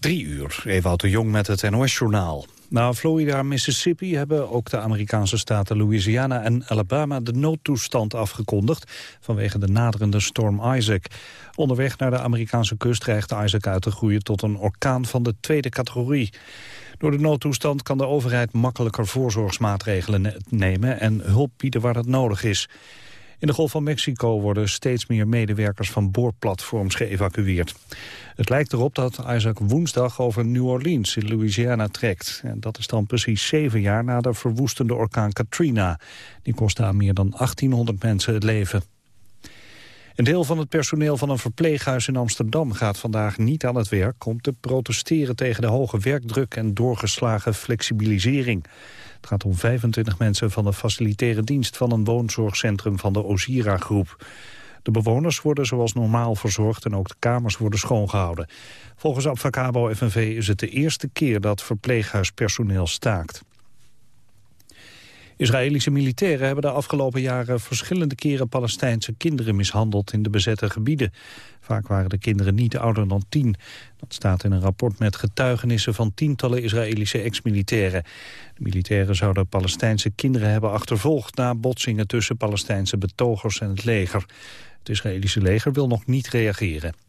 Drie uur, Ewout de Jong met het NOS-journaal. Na Florida en Mississippi hebben ook de Amerikaanse staten Louisiana en Alabama de noodtoestand afgekondigd vanwege de naderende storm Isaac. Onderweg naar de Amerikaanse kust dreigt Isaac uit te groeien tot een orkaan van de tweede categorie. Door de noodtoestand kan de overheid makkelijker voorzorgsmaatregelen nemen en hulp bieden waar dat nodig is. In de Golf van Mexico worden steeds meer medewerkers van boorplatforms geëvacueerd. Het lijkt erop dat Isaac woensdag over New Orleans in Louisiana trekt. En dat is dan precies zeven jaar na de verwoestende orkaan Katrina. Die kostte aan meer dan 1800 mensen het leven. Een deel van het personeel van een verpleeghuis in Amsterdam gaat vandaag niet aan het werk om te protesteren tegen de hoge werkdruk en doorgeslagen flexibilisering. Het gaat om 25 mensen van de facilitaire dienst van een woonzorgcentrum van de Ozira-groep. De bewoners worden zoals normaal verzorgd en ook de kamers worden schoongehouden. Volgens Abfacabo FNV is het de eerste keer dat verpleeghuispersoneel staakt. Israëlische militairen hebben de afgelopen jaren verschillende keren Palestijnse kinderen mishandeld in de bezette gebieden. Vaak waren de kinderen niet ouder dan tien. Dat staat in een rapport met getuigenissen van tientallen Israëlische ex-militairen. De militairen zouden Palestijnse kinderen hebben achtervolgd na botsingen tussen Palestijnse betogers en het leger. Het Israëlische leger wil nog niet reageren.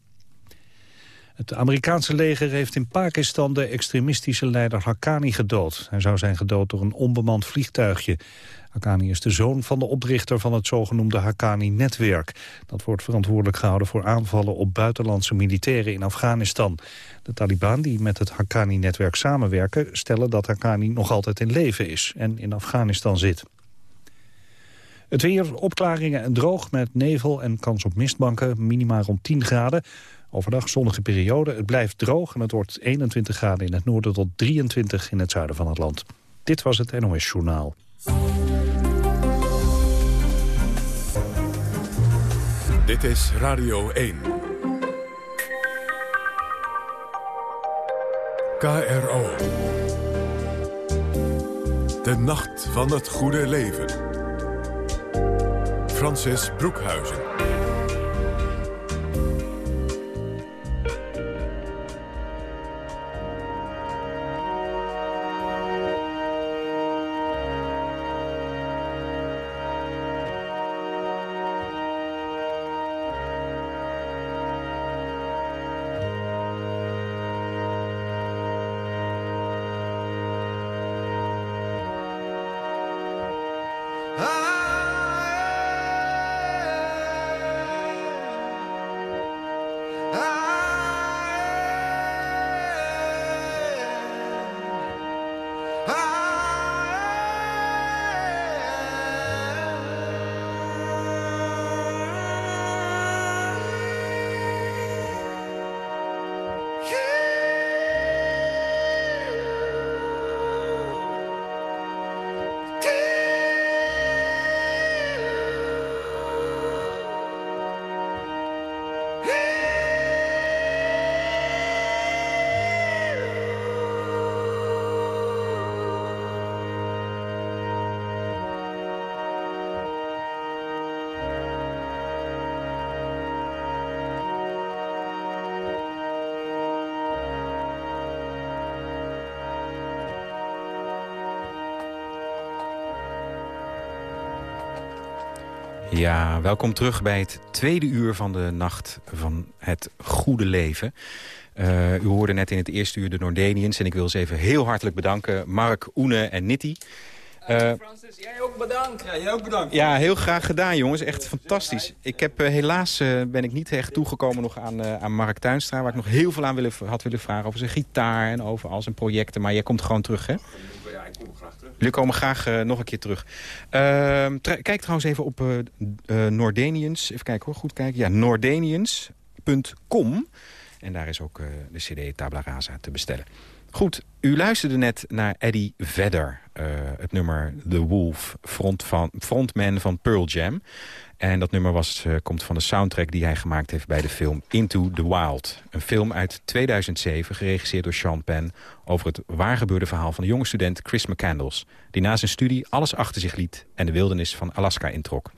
Het Amerikaanse leger heeft in Pakistan de extremistische leider Haqqani gedood. Hij zou zijn gedood door een onbemand vliegtuigje. Haqqani is de zoon van de oprichter van het zogenoemde Haqqani-netwerk. Dat wordt verantwoordelijk gehouden voor aanvallen op buitenlandse militairen in Afghanistan. De Taliban die met het Haqqani-netwerk samenwerken... stellen dat Haqqani nog altijd in leven is en in Afghanistan zit. Het weer, opklaringen en droog met nevel en kans op mistbanken, minimaal rond 10 graden. Overdag zonnige periode, het blijft droog en het wordt 21 graden in het noorden tot 23 in het zuiden van het land. Dit was het NOS Journaal. Dit is Radio 1. KRO. De Nacht van het Goede Leven. Francis Broekhuizen. Ja, welkom terug bij het tweede uur van de Nacht van het Goede Leven. Uh, u hoorde net in het eerste uur de Noordenians. En ik wil ze even heel hartelijk bedanken. Mark, Oene en Nitti. Uh, Francis, jij ook bedankt. Ja, jij ook bedankt. Ja, heel graag gedaan, jongens. Echt fantastisch. Ik heb uh, helaas ben ik niet echt toegekomen nog aan, aan Mark Tuinstra... waar ik nog heel veel aan willen, had willen vragen over zijn gitaar en over al zijn projecten. Maar jij komt gewoon terug, hè? Ja, ik kom graag terug. Jullie komen graag uh, nog een keer terug. Uh, kijk trouwens even op uh, Noordenians. Even kijken hoor, goed kijken. Ja, noordenians.com. En daar is ook de cd Tabla Rasa te bestellen. Goed, u luisterde net naar Eddie Vedder. het nummer The Wolf, front van, frontman van Pearl Jam. En dat nummer was, uh, komt van de soundtrack die hij gemaakt heeft bij de film Into the Wild. Een film uit 2007, geregisseerd door Sean Penn... over het waargebeurde verhaal van de jonge student Chris McCandles... die na zijn studie alles achter zich liet en de wildernis van Alaska introk.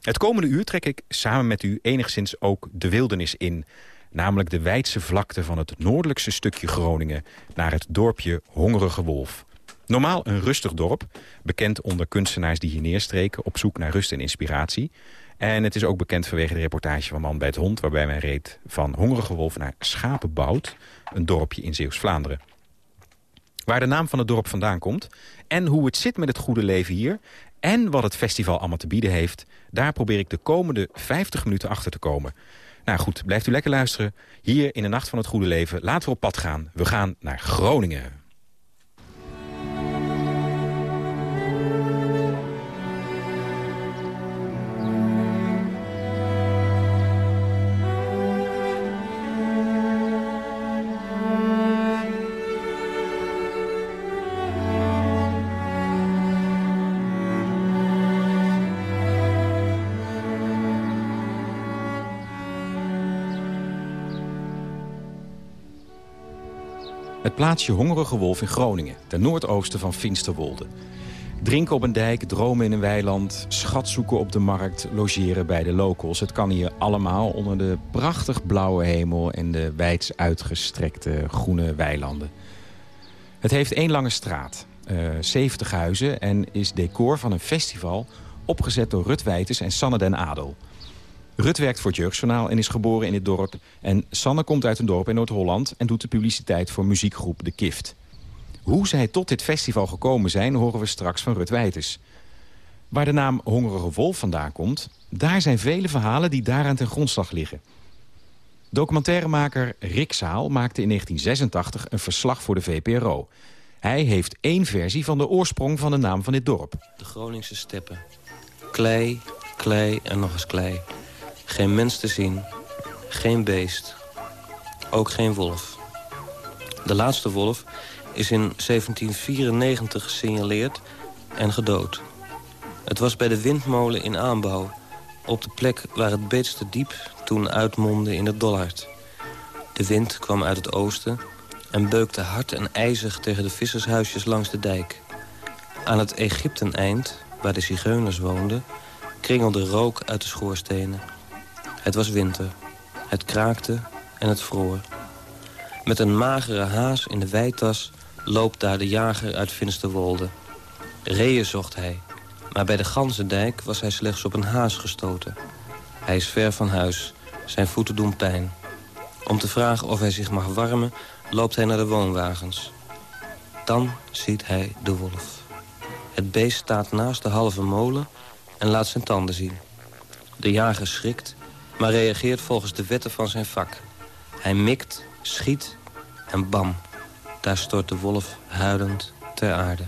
Het komende uur trek ik samen met u enigszins ook de wildernis in... Namelijk de wijdse vlakte van het noordelijkste stukje Groningen... naar het dorpje Hongerige Wolf. Normaal een rustig dorp, bekend onder kunstenaars die hier neerstreken... op zoek naar rust en inspiratie. En het is ook bekend vanwege de reportage van Man bij het Hond... waarbij men reed van Hongerige Wolf naar Schapenbout... een dorpje in Zeeuws-Vlaanderen. Waar de naam van het dorp vandaan komt... en hoe het zit met het goede leven hier... en wat het festival allemaal te bieden heeft... daar probeer ik de komende 50 minuten achter te komen. Nou goed, blijft u lekker luisteren. Hier in de Nacht van het Goede Leven laten we op pad gaan. We gaan naar Groningen. Plaatsje Hongerige Wolf in Groningen, ten noordoosten van Finsterwolde. Drinken op een dijk, dromen in een weiland, schat zoeken op de markt, logeren bij de locals. Het kan hier allemaal onder de prachtig blauwe hemel en de wijds uitgestrekte groene weilanden. Het heeft één lange straat, uh, 70 huizen en is decor van een festival opgezet door Rut Wijters en Sanne den Adel. Rut werkt voor het Jeugdjournaal en is geboren in dit dorp. En Sanne komt uit een dorp in Noord-Holland... en doet de publiciteit voor muziekgroep De Kift. Hoe zij tot dit festival gekomen zijn... horen we straks van Rut Wijters. Waar de naam Hongerige Wolf vandaan komt... daar zijn vele verhalen die daaraan ten grondslag liggen. Documentairemaker Rick Zaal maakte in 1986 een verslag voor de VPRO. Hij heeft één versie van de oorsprong van de naam van dit dorp. De Groningse steppen. Klei, klei en nog eens klei. Geen mens te zien, geen beest, ook geen wolf. De laatste wolf is in 1794 gesignaleerd en gedood. Het was bij de windmolen in aanbouw... op de plek waar het Beetste diep toen uitmondde in het Dollard. De wind kwam uit het oosten en beukte hard en ijzig... tegen de vissershuisjes langs de dijk. Aan het Egypteneind, waar de zigeuners woonden... kringelde rook uit de schoorstenen... Het was winter. Het kraakte en het vroor. Met een magere haas in de wijtas loopt daar de jager uit Finsterwolde. Reeën zocht hij, maar bij de Ganzendijk was hij slechts op een haas gestoten. Hij is ver van huis, zijn voeten doen pijn. Om te vragen of hij zich mag warmen, loopt hij naar de woonwagens. Dan ziet hij de wolf. Het beest staat naast de halve molen en laat zijn tanden zien. De jager schrikt maar reageert volgens de wetten van zijn vak. Hij mikt, schiet en bam, daar stort de wolf huilend ter aarde.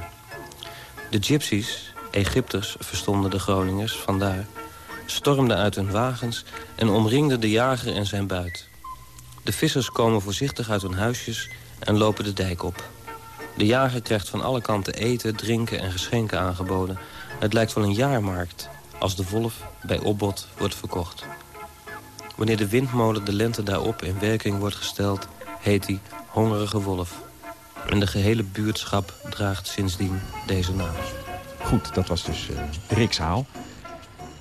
De gypsies, Egypters verstonden de Groningers, vandaar... stormden uit hun wagens en omringden de jager en zijn buit. De vissers komen voorzichtig uit hun huisjes en lopen de dijk op. De jager krijgt van alle kanten eten, drinken en geschenken aangeboden. Het lijkt wel een jaarmarkt als de wolf bij opbod wordt verkocht. Wanneer de windmolen de lente daarop in werking wordt gesteld... heet hij Hongerige Wolf. En de gehele buurtschap draagt sindsdien deze naam. Goed, dat was dus uh, Rikshaal.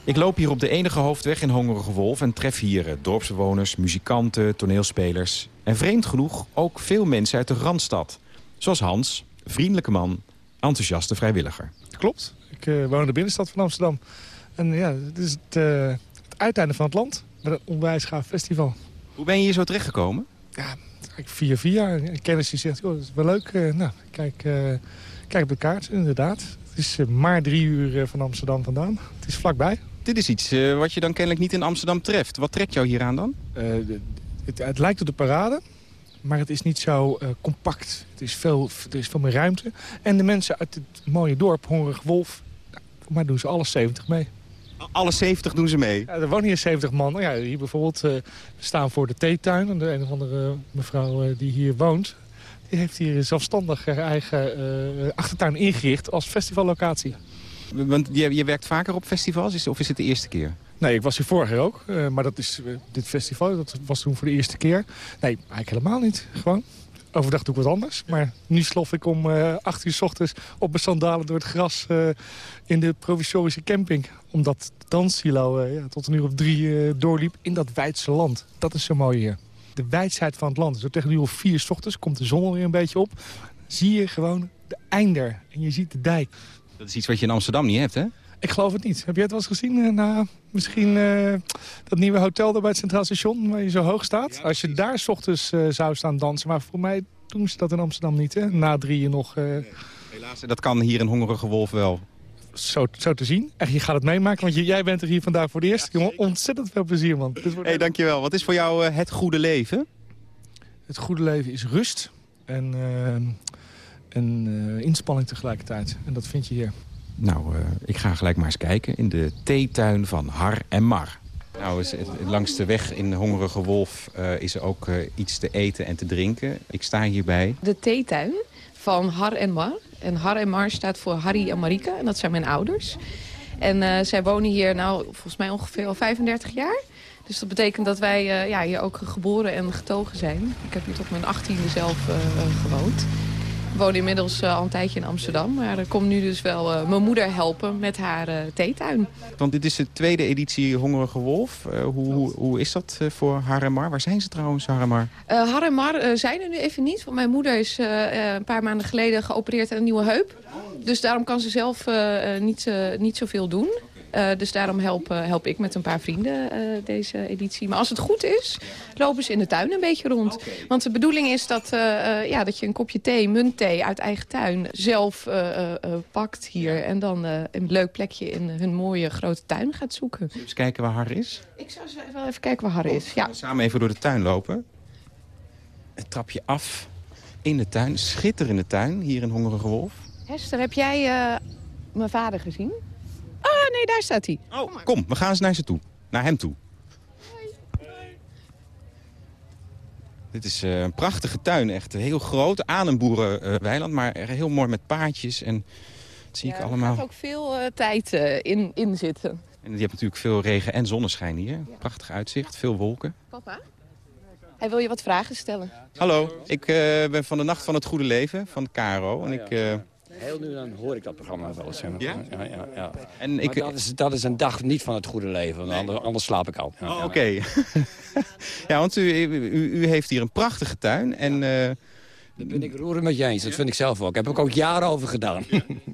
Ik loop hier op de enige hoofdweg in Hongerige Wolf... en tref hier uh, dorpsbewoners, muzikanten, toneelspelers... en vreemd genoeg ook veel mensen uit de Randstad. Zoals Hans, vriendelijke man, enthousiaste vrijwilliger. Klopt. Ik uh, woon in de binnenstad van Amsterdam. En ja, het is het, het uiteinde van het land met een onwijs gaaf festival. Hoe ben je hier zo terechtgekomen? Ja, via via. Een kennis die zegt, joh, dat is wel leuk. Uh, nou, kijk, uh, kijk op de kaart, inderdaad. Het is uh, maar drie uur van Amsterdam vandaan. Het is vlakbij. Dit is iets wat je dan kennelijk niet in Amsterdam treft. Wat trekt jou hier aan dan? Het, het, lijkt op de parade, maar het is niet zo compact. Het is veel, er is veel meer ruimte. En de mensen uit het mooie dorp, Hongerig Wolf, nou, maar doen ze alle 70 mee. Alle 70 doen ze mee? Ja, er wonen hier 70 man. Ja, hier bijvoorbeeld uh, staan voor de theetuin. En de een of andere mevrouw uh, die hier woont... die heeft hier zelfstandig haar eigen uh, achtertuin ingericht als festivallocatie. Want je, je, werkt vaker op festivals, of is het de eerste keer? Nee, ik was hier vorig jaar ook. maar dat is, dit festival dat was toen voor de eerste keer. Nee, eigenlijk helemaal niet. Gewoon Overdag doe ik wat anders. Maar nu slof ik om uh, acht uur s ochtends op mijn sandalen door het gras uh, in de provisorische camping. Omdat de danssilo uh, ja, tot een uur of drie doorliep in dat Weidse land. Dat is zo mooi hier. de wijdheid van het land. Zo tegen nu uur vier s ochtends komt de zon weer een beetje op. Zie je gewoon de einder en je ziet de dijk. Dat is iets wat je in Amsterdam niet hebt, hè? Ik geloof het niet. Heb jij het wel eens gezien? Uh, nou, misschien uh, dat nieuwe hotel daar bij het Centraal Station, waar je zo hoog staat. Als je daar s ochtends uh, zou staan dansen. Maar voor mij doen ze dat in Amsterdam niet, hè? Na drieën nog... Helaas, dat kan hier in Hongerige Wolf wel. Zo, zo te zien. Echt, je gaat het meemaken, want je, jij bent er hier vandaag voor de eerste keer. Ontzettend veel plezier, man. Hé, hey, dankjewel. Wat is voor jou het goede leven? Het goede leven is rust en, en inspanning tegelijkertijd. En dat vind je hier. Nou, uh, ik ga gelijk maar eens kijken in de theetuin van Har en Mar. Nou, is, langs de weg in Hongerige Wolf uh, is er ook uh, iets te eten en te drinken. Ik sta hierbij. De theetuin van Har en Mar. En Har en Mar staat voor Harry en Marika. En dat zijn mijn ouders. En zij wonen hier nou volgens mij ongeveer al 35 jaar. Dus dat betekent dat wij ja, hier ook geboren en getogen zijn. Ik heb hier tot mijn 18e zelf gewoond. Ik woon inmiddels uh, al een tijdje in Amsterdam. Maar er komt nu dus wel uh, mijn moeder helpen met haar uh, theetuin. Want dit is de tweede editie Hongerige Wolf. Hoe, hoe, hoe, is dat voor Haremar? Waar zijn ze trouwens, Haremar? Haremar zijn er nu even niet. Want mijn moeder is een paar maanden geleden geopereerd aan een nieuwe heup. Dus daarom kan ze zelf niet, niet zoveel doen. Uh, dus daarom help, uh, help ik met een paar vrienden uh, deze editie. Maar als het goed is, lopen ze in de tuin een beetje rond. Okay. Want de bedoeling is dat, ja, dat je een kopje thee, muntthee uit eigen tuin... zelf pakt hier en dan een leuk plekje in hun mooie grote tuin gaat zoeken. Eens kijken waar Har is? Ik zou wel even kijken waar Har is, ja. Samen even door de tuin lopen. Een trapje af in de tuin, schitterende tuin hier in Hongerige Wolf. Hester, heb jij mijn vader gezien? Oh, nee, daar staat hij. Oh, kom, we gaan eens naar ze toe. Naar hem toe. Hoi. Dit is uh, een prachtige tuin, echt heel groot. Aan een boerenweiland, maar heel mooi met paadjes. En dat zie ja, ik allemaal. Er gaat ook veel uh, tijd uh, in, in zitten. En je hebt natuurlijk veel regen en zonneschijn hier. Ja. Prachtig uitzicht, veel wolken. Papa? Hij wil je wat vragen stellen. Hallo, ik ben van de Nacht van het Goede Leven, van KRO. En ik Heel nu dan hoor ik dat programma wel eens. Ja? Ja? Ja. En ik... dat, is, dat is een dag niet van het goede leven, nee. anders, anders, slaap ik al. Ja, oh, Oké. Okay. ja, want u, u, u, heeft hier een prachtige tuin en... Uh... Dat ben ik roerend met je eens, dat vind ik zelf ook. Daar heb ik ook jaren over gedaan.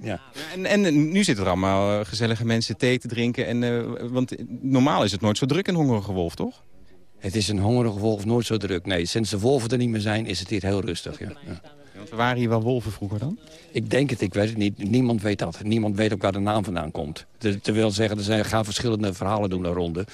ja. En, en nu zitten er allemaal gezellige mensen thee te drinken. En, uh, want normaal is het nooit zo druk in Hongerige Wolf, toch? Het is een Hongerige Wolf nooit zo druk. Nee, sinds de wolven er niet meer zijn, is het hier heel rustig. Ja. ja. Waren hier wel wolven vroeger dan? Ik denk het, ik weet het niet. Niemand weet dat. Niemand weet ook waar de naam vandaan komt. Dat wil zeggen, er zijn, gaan verschillende verhalen doen naar ronde.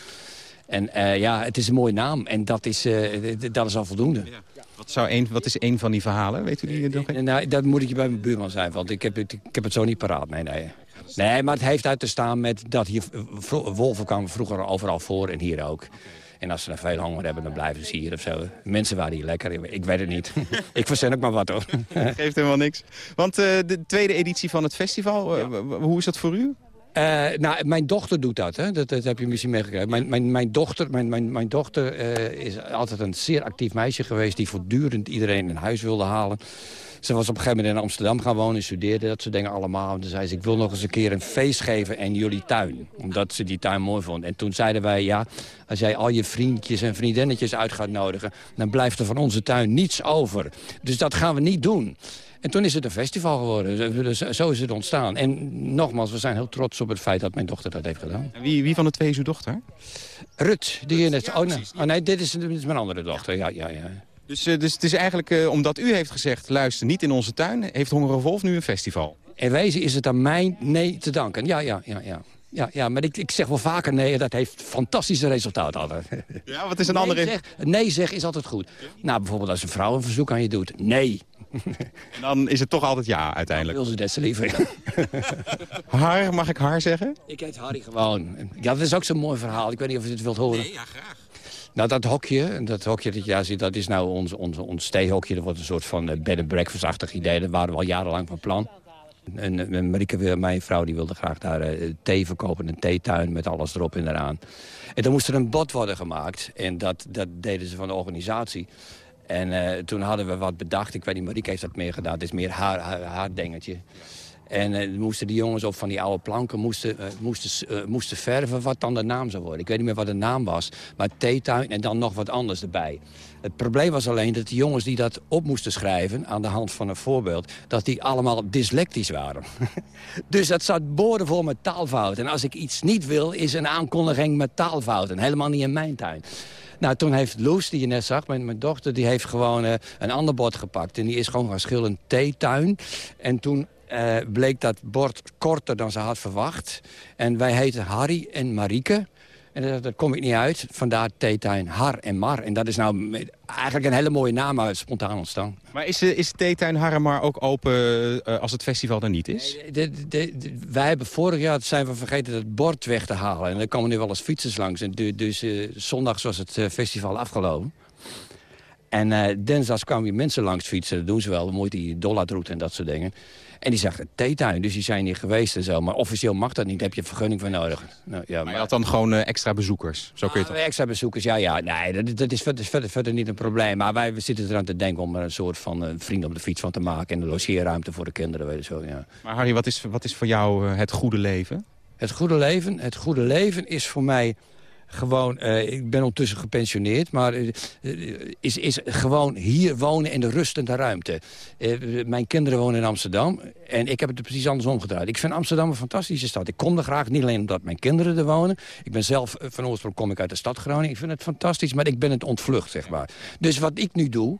En uh, ja, het is een mooie naam. En dat is, uh, dat is al voldoende. Ja. Wat, zou een, wat is een van die verhalen? Weet u die nog? Uh, nou, dat moet ik je bij mijn buurman zijn. Want ik heb, het, ik heb het zo niet paraat. Nee, nee. Nee, maar het heeft uit te staan met dat hier... Wolven kwamen vroeger overal voor en hier ook. En als ze er veel honger hebben, dan blijven ze hier of zo. Mensen waren hier lekker. Ik weet het niet. ik verzin ook maar wat hoor. Geeft helemaal niks. Want uh, de tweede editie van het festival, uh, hoe is dat voor u? Uh, nou, mijn dochter doet dat, hè? Dat, heb je misschien meegekregen. Mijn, mijn, mijn dochter, mijn, mijn, mijn dochter uh, is altijd een zeer actief meisje geweest... die voortdurend iedereen in huis wilde halen. Ze was op een gegeven moment in Amsterdam gaan wonen, studeerde dat soort dingen allemaal. En toen zei ze, ik wil nog eens een keer een feest geven in jullie tuin. Omdat ze die tuin mooi vond. En toen zeiden wij, ja, als jij al je vriendjes en vriendinnetjes uit gaat nodigen... dan blijft er van onze tuin niets over. Dus dat gaan we niet doen. En toen is het een festival geworden. Dus zo is het ontstaan. En nogmaals, we zijn heel trots op het feit dat mijn dochter dat heeft gedaan. Wie, wie van de twee is uw dochter? Rut. Die net, oh, nee, oh nee, dit is, dit is mijn andere dochter. Ja, ja, ja. Dus, uh, dus het is eigenlijk uh, omdat u heeft gezegd... luister, niet in onze tuin... heeft Hongerige Wolf nu een festival. In wezen is het aan mij nee te danken. Ja, ja, ja, ja. Ja, ja, maar ik, ik zeg wel vaker nee, dat heeft fantastische resultaten altijd. Ja, wat is een nee andere... Zeg, nee zeg is altijd goed. Nou, bijvoorbeeld als een vrouw een verzoek aan je doet. Nee. En dan is het toch altijd ja, uiteindelijk. Wil ze dat ze liever. Har, mag ik haar zeggen? Ik heet Harry gewoon. Ja, dat is ook zo'n mooi verhaal. Ik weet niet of je het wilt horen. Nee, ja, graag. Nou, dat hokje, dat hokje dat je daar ziet, dat is nou ons, ons, ons theehokje. Dat wordt een soort van bed and breakfast-achtig idee. Dat waren we al jarenlang van plan. En, en Marieke, mijn vrouw, die wilde graag daar uh, thee verkopen. Een theetuin met alles erop en eraan. En dan moest er een bod worden gemaakt. En dat, dat deden ze van de organisatie. En uh, toen hadden we wat bedacht. Ik weet niet, Marieke heeft dat meer gedaan. Het is meer haar, haar, haar dingetje. En eh, moesten die jongens op van die oude planken moesten, eh, moesten, eh, moesten verven wat dan de naam zou worden. Ik weet niet meer wat de naam was, maar theetuin en dan nog wat anders erbij. Het probleem was alleen dat die jongens die dat op moesten schrijven... aan de hand van een voorbeeld, dat die allemaal dyslectisch waren. dus dat zat boordevol met taalfouten. En als ik iets niet wil, is een aankondiging met taalfouten. Helemaal niet in mijn tuin. Nou, toen heeft Loes, die je net zag, mijn, mijn dochter... die heeft gewoon een ander bord gepakt. En die is gewoon gaan schilderen theetuin. En toen eh, bleek dat bord korter dan ze had verwacht. En wij heten Harry en Marieke. En daar, daar kom ik niet uit. Vandaar theetuin Har en Mar. En dat is nou eigenlijk een hele mooie naam uit spontaan ontstaan. Maar is, eh, is Theetuin Harremar ook open eh, als het festival er niet is? De, de, de- wij hebben vorig jaar zijn we vergeten het bord weg te halen. En er komen nu wel eens fietsers langs. En du- dus eh, zondags was het eh, festival afgelopen. En eh dinsdags kwamen hier mensen langs fietsen. Dat doen ze wel. Mooi die Dollardroute en dat soort dingen. En die zag theetuin, dus die zijn hier geweest en zo. Maar officieel mag dat niet, daar heb je een vergunning voor nodig. Nou, ja, Maar je had dan gewoon eh, extra bezoekers. Zo kun je het Ah, extra bezoekers, ja, ja. Nee, dat, dat is verder, verder, verder niet een probleem. Maar wij zitten eraan te denken om er een soort van eh, vrienden op de fiets van te maken. En een logeerruimte voor de kinderen, weet je zo, ja. Maar Harry, wat is, wat is voor jou eh, het goede leven? Het goede leven, het goede leven is voor mij gewoon... eh, ik ben ondertussen gepensioneerd, maar eh, eh, is, is gewoon hier wonen in de rustende ruimte. Mijn kinderen wonen in Amsterdam en ik heb het precies andersom gedraaid. Ik vind Amsterdam een fantastische stad. Ik kom er graag, niet alleen omdat mijn kinderen er wonen. Ik ben zelf, van oorsprong kom ik uit de stad Groningen. Ik vind het fantastisch, maar ik ben het ontvlucht, zeg maar. Dus wat ik nu doe,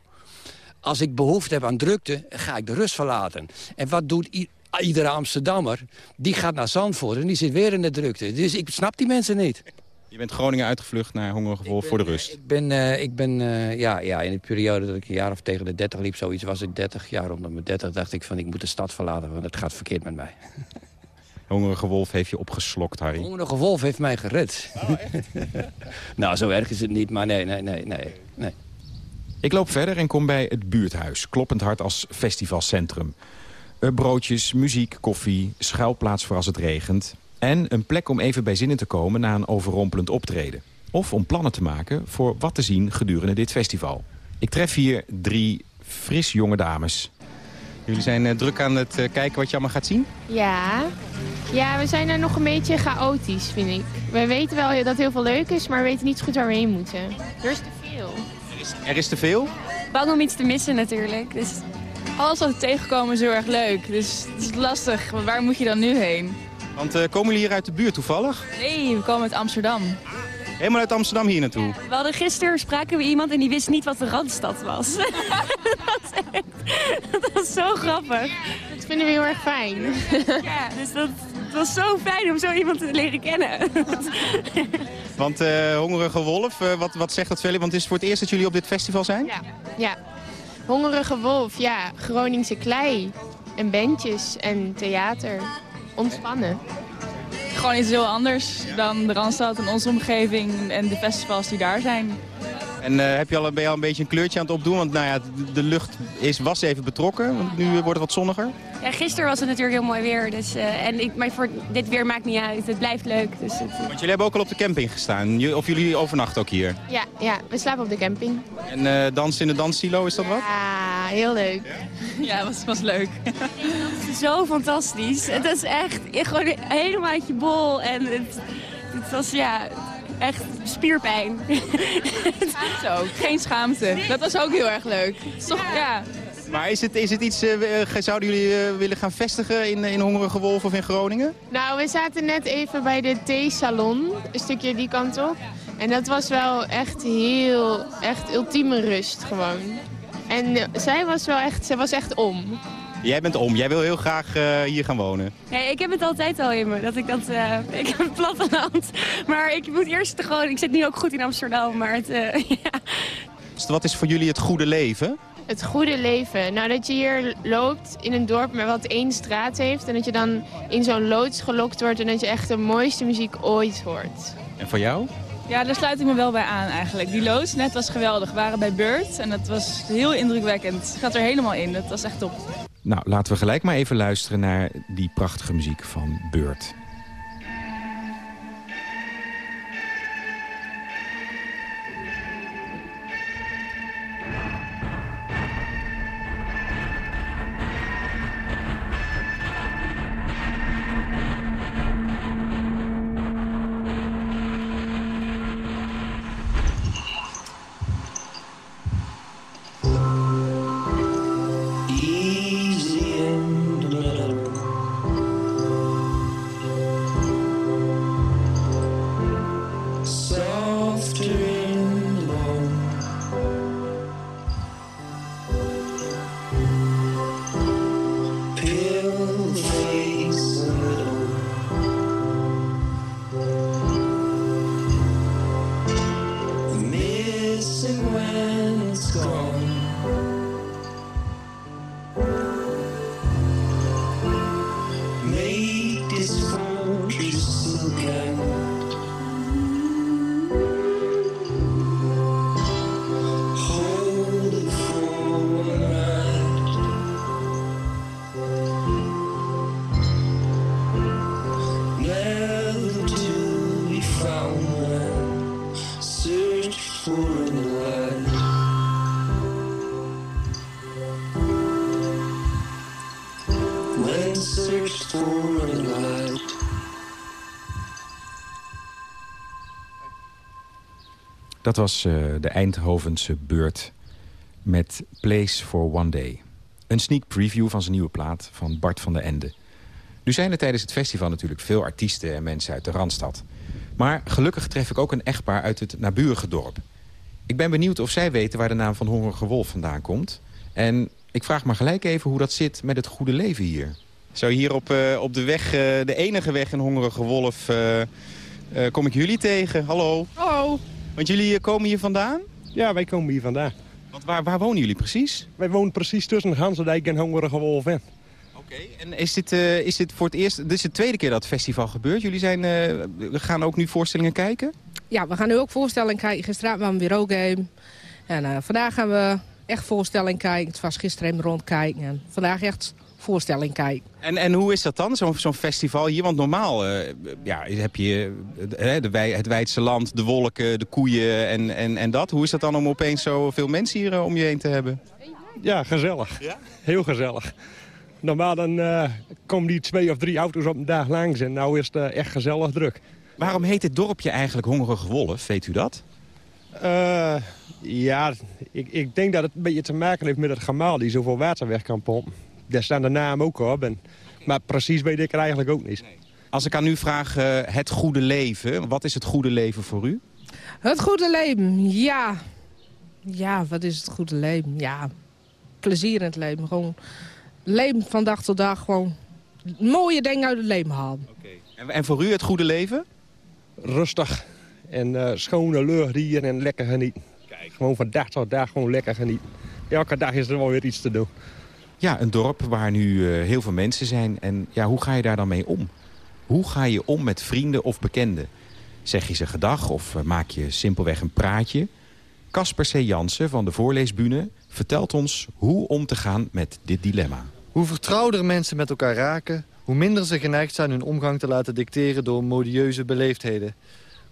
als ik behoefte heb aan drukte, ga ik de rust verlaten. En wat doet iedere Amsterdammer? Die gaat naar Zandvoort en die zit weer in de drukte. Dus ik snap die mensen niet. Je bent Groningen uitgevlucht naar Hongerige Wolf voor de rust. Ik ben, eh, ik ben eh, ja, ja, in de periode dat ik een jaar of tegen de 30 liep, zoiets was ik 30 jaar. Onder mijn 30 dacht ik van ik moet de stad verlaten, want het gaat verkeerd met mij. Hongerige Wolf heeft je opgeslokt, Harry. Hongerige wolf heeft mij gered. nou, zo erg is het niet, maar nee, nee, nee, nee. nee. Ik loop verder en kom bij het buurthuis. Kloppend hard als festivalcentrum. Eh, broodjes, muziek, koffie, schuilplaats voor als het regent. En een plek om even bij zinnen te komen na een overrompelend optreden. Of om plannen te maken voor wat te zien gedurende dit festival. Ik tref hier drie fris jonge dames. Jullie zijn eh, druk aan het eh, kijken wat je allemaal gaat zien? Ja. ja, we zijn er nog een beetje chaotisch, vind ik. We weten wel dat heel veel leuk is, maar we weten niet zo goed waar we heen moeten. Er is te veel. Er is te veel. Bang om iets te missen natuurlijk. Dus Alles wat we tegenkomen is heel erg leuk. Dus het is lastig. Waar moet je dan nu heen? Want eh, komen jullie hier uit de buurt toevallig? Nee, we komen uit Amsterdam. Helemaal uit Amsterdam hier naartoe. we hadden gisteren spraken we iemand en die wist niet wat de Randstad was. dat, was echt, dat was zo grappig. Dat vinden we heel erg fijn. Ja, dus dat, het was zo fijn om zo iemand te leren kennen. Want eh, Hongerige Wolf, eh, wat, wat zegt dat veel? Want het is voor het eerst dat jullie op dit festival zijn? Ja. ja. Hongerige wolf, ja. Groningse klei. En bandjes en theater. Ontspannen. Gewoon iets heel anders dan de Randstad en onze omgeving en de festivals die daar zijn. En eh, heb je al, ben je al een beetje een kleurtje aan het opdoen? Want nou ja, de, lucht is, was even betrokken. Want nu wordt het wat zonniger. Ja, gisteren was het natuurlijk heel mooi weer. Dus, eh, en ik, maar voor dit weer maakt niet uit. Het blijft leuk. Dus het, Want jullie hebben ook al op de camping gestaan. Of jullie overnachten ook hier. Ja, ja, we slapen op de camping. En eh dansen in de danssilo, is dat wat? Ja, heel leuk. Ja, het was, was leuk. zo fantastisch. Het is echt gewoon helemaal uit je bol. En het, het was ja, echt spierpijn. Zo, geen schaamte. Dat was ook heel erg leuk. Toch, ja. Maar is het, is het iets, eh, eh, zouden jullie eh, willen gaan vestigen in, in Hongerige Wolf of in Groningen? Nou, we zaten net even bij de theesalon. Een stukje die kant op. En dat was wel echt heel, echt ultieme rust gewoon. En zij was wel echt, zij was echt om. Jij bent om, jij wil heel graag eh, hier gaan wonen. Nee, ik heb het altijd al in me. Dat ik dat. eh, ik heb het platteland. Maar ik moet eerst gewoon. Ik zit nu ook goed in Amsterdam. Maar het. eh, ja. Dus wat is voor jullie het goede leven? Het goede leven. Nou, dat je hier loopt in een dorp maar wat één straat heeft. En dat je dan in zo'n loods gelokt wordt en dat je echt de mooiste muziek ooit hoort. En voor jou? Ja, daar sluit ik me wel bij aan eigenlijk. Die loods net was geweldig. We waren bij Beurt en dat was heel indrukwekkend. Het gaat er helemaal in. Dat was echt top. Nou, laten we gelijk maar even luisteren naar die prachtige muziek van Beurt. Dat was uh, de Eindhovense beurt met Place for One Day. Een sneak preview van zijn nieuwe plaat van Bart van der Ende. Nu zijn er tijdens het festival natuurlijk veel artiesten en mensen uit de Randstad. Maar gelukkig tref ik ook een echtpaar uit het naburige dorp. Ik ben benieuwd of zij weten waar de naam van Hongerige Wolf vandaan komt. En ik vraag maar gelijk even hoe dat zit met het goede leven hier. Zo hier op, uh, op de weg, uh, de enige weg in Hongerige Wolf, uh, kom ik jullie tegen. Hallo. Hallo. Want jullie komen hier vandaan? Ja, wij komen hier vandaan. Want waar, waar wonen jullie precies? Wij wonen precies tussen Gansendijk en Hongerige Wolf. Oké, en is dit, is dit voor het eerst... Dit is de tweede keer dat het festival gebeurt. Jullie zijn, gaan ook nu voorstellingen kijken? Ja, we gaan nu ook voorstellingen kijken. Gisteravond waren we weer ook game. En vandaag gaan we echt voorstelling kijken. Het was gisteren even rondkijken. En vandaag echt voorstelling kijken. En, en hoe is dat dan, zo'n zo'n festival hier? Want normaal uh, ja, heb je uh, de wei, het Weidse land, de wolken, de koeien en, en, en dat. Hoe is dat dan om opeens zoveel mensen hier uh, om je heen te hebben? Ja, gezellig. Ja? Heel gezellig. Normaal dan komen die twee of drie auto's op een dag langs en nou is het echt gezellig druk. Waarom heet dit dorpje eigenlijk Hongerige Wolf? Weet u dat? ja, ik, ik denk dat het een beetje te maken heeft met het gemaal die zoveel water weg kan pompen. Daar staan de naam ook op. En, maar precies weet ik er eigenlijk ook niet. Als ik aan u vraag uh, het goede leven, wat is het goede leven voor u? Het goede leven, ja. Ja, wat is het goede leven? Ja, plezier in het leven. Gewoon leven van dag tot dag. Gewoon mooie dingen uit het leven halen. Okay. En, en, voor u het goede leven? Rustig. En uh, schone lucht hier en lekker genieten. Kijk. Gewoon van dag tot dag gewoon lekker genieten. Elke dag is er wel weer iets te doen. Ja, een dorp waar nu uh, heel veel mensen zijn. En ja, hoe ga je daar dan mee om? Hoe ga je om met vrienden of bekenden? Zeg je ze gedag of uh, maak je simpelweg een praatje? Casper C. Jansen van de Voorleesbune vertelt ons hoe om te gaan met dit dilemma. Hoe vertrouwder mensen met elkaar raken... hoe minder ze geneigd zijn hun omgang te laten dicteren door modieuze beleefdheden.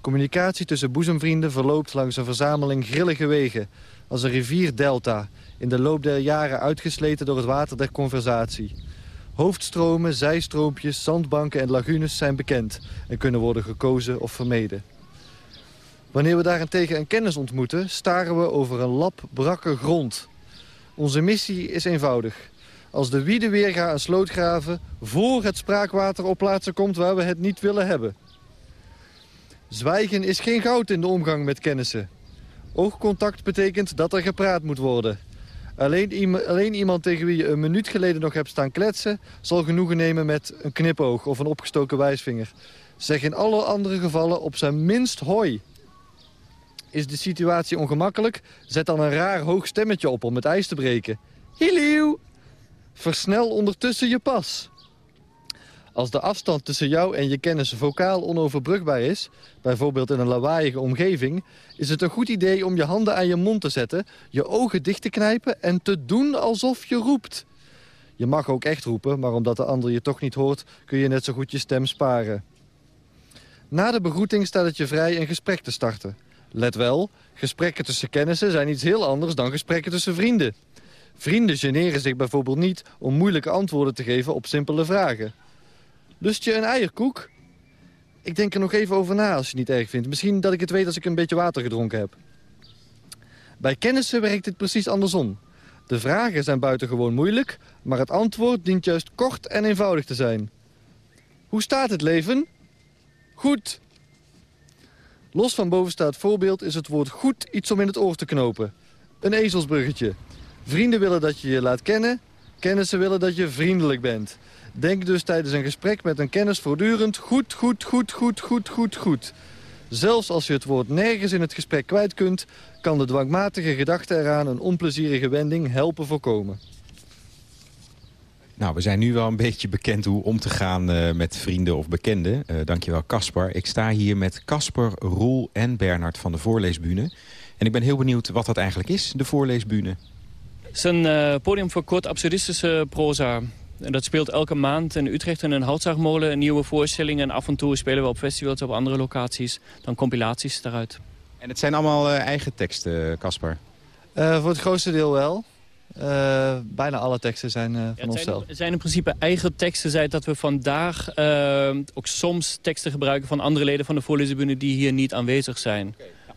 Communicatie tussen boezemvrienden verloopt langs een verzameling grillige wegen... als een rivierdelta in de loop der jaren uitgesleten door het water der conversatie. Hoofdstromen, zijstroompjes, zandbanken en lagunes zijn bekend... en kunnen worden gekozen of vermeden. Wanneer we daarentegen een kennis ontmoeten... staren we over een lap brakke grond. Onze missie is eenvoudig. Als de wiedeweerga een sloot graven... voor het spraakwater op plaatsen komt waar we het niet willen hebben. Zwijgen is geen goud in de omgang met kennissen. Oogcontact betekent dat er gepraat moet worden... Alleen, alleen, iemand tegen wie je een minuut geleden nog hebt staan kletsen... zal genoegen nemen met een knipoog of een opgestoken wijsvinger. Zeg in alle andere gevallen op zijn minst hoi. Is de situatie ongemakkelijk? Zet dan een raar hoog stemmetje op om het ijs te breken. Hilieuw! Versnel ondertussen je pas. Als de afstand tussen jou en je kennis vocaal onoverbrugbaar is... bijvoorbeeld in een lawaaiige omgeving... is het een goed idee om je handen aan je mond te zetten... je ogen dicht te knijpen en te doen alsof je roept. Je mag ook echt roepen, maar omdat de ander je toch niet hoort... kun je net zo goed je stem sparen. Na de begroeting staat het je vrij een gesprek te starten. Let wel, gesprekken tussen kennissen zijn iets heel anders dan gesprekken tussen vrienden. Vrienden generen zich bijvoorbeeld niet om moeilijke antwoorden te geven op simpele vragen... Lust je een eierkoek? Ik denk er nog even over na als je het niet erg vindt. Misschien dat ik het weet als ik een beetje water gedronken heb. Bij kennissen werkt het precies andersom. De vragen zijn buitengewoon moeilijk, maar het antwoord dient juist kort en eenvoudig te zijn. Hoe staat het leven? Goed. Los van bovenstaand voorbeeld is het woord goed iets om in het oor te knopen. Een ezelsbruggetje. Vrienden willen dat je je laat kennen, kennissen willen dat je vriendelijk bent. Denk dus tijdens een gesprek met een kennis voortdurend goed, goed, goed, goed, goed, goed, goed. Zelfs als je het woord nergens in het gesprek kwijt kunt... kan de dwangmatige gedachte eraan een onplezierige wending helpen voorkomen. Nou, we zijn nu wel een beetje bekend hoe om te gaan uh, met vrienden of bekenden. Uh, dankjewel, Caspar. Ik sta hier met Caspar, Roel en Bernard van de Voorleesbühne. En ik ben heel benieuwd wat dat eigenlijk is, de Voorleesbühne. Het is een uh, podium voor kort absurdistische proza. En dat speelt elke maand in Utrecht in een houtzaagmolen. Een nieuwe voorstelling en af en toe spelen we op festivals op andere locaties. Dan compilaties daaruit. En het zijn allemaal uh, eigen teksten, Caspar? Uh, voor het grootste deel wel. Eh, bijna alle teksten zijn uh, van ja, onszelf. Zijn, het zijn in principe eigen teksten. Zij dat we vandaag uh, ook soms teksten gebruiken van andere leden van de voorlezerbühne die hier niet aanwezig zijn. Okay, ja.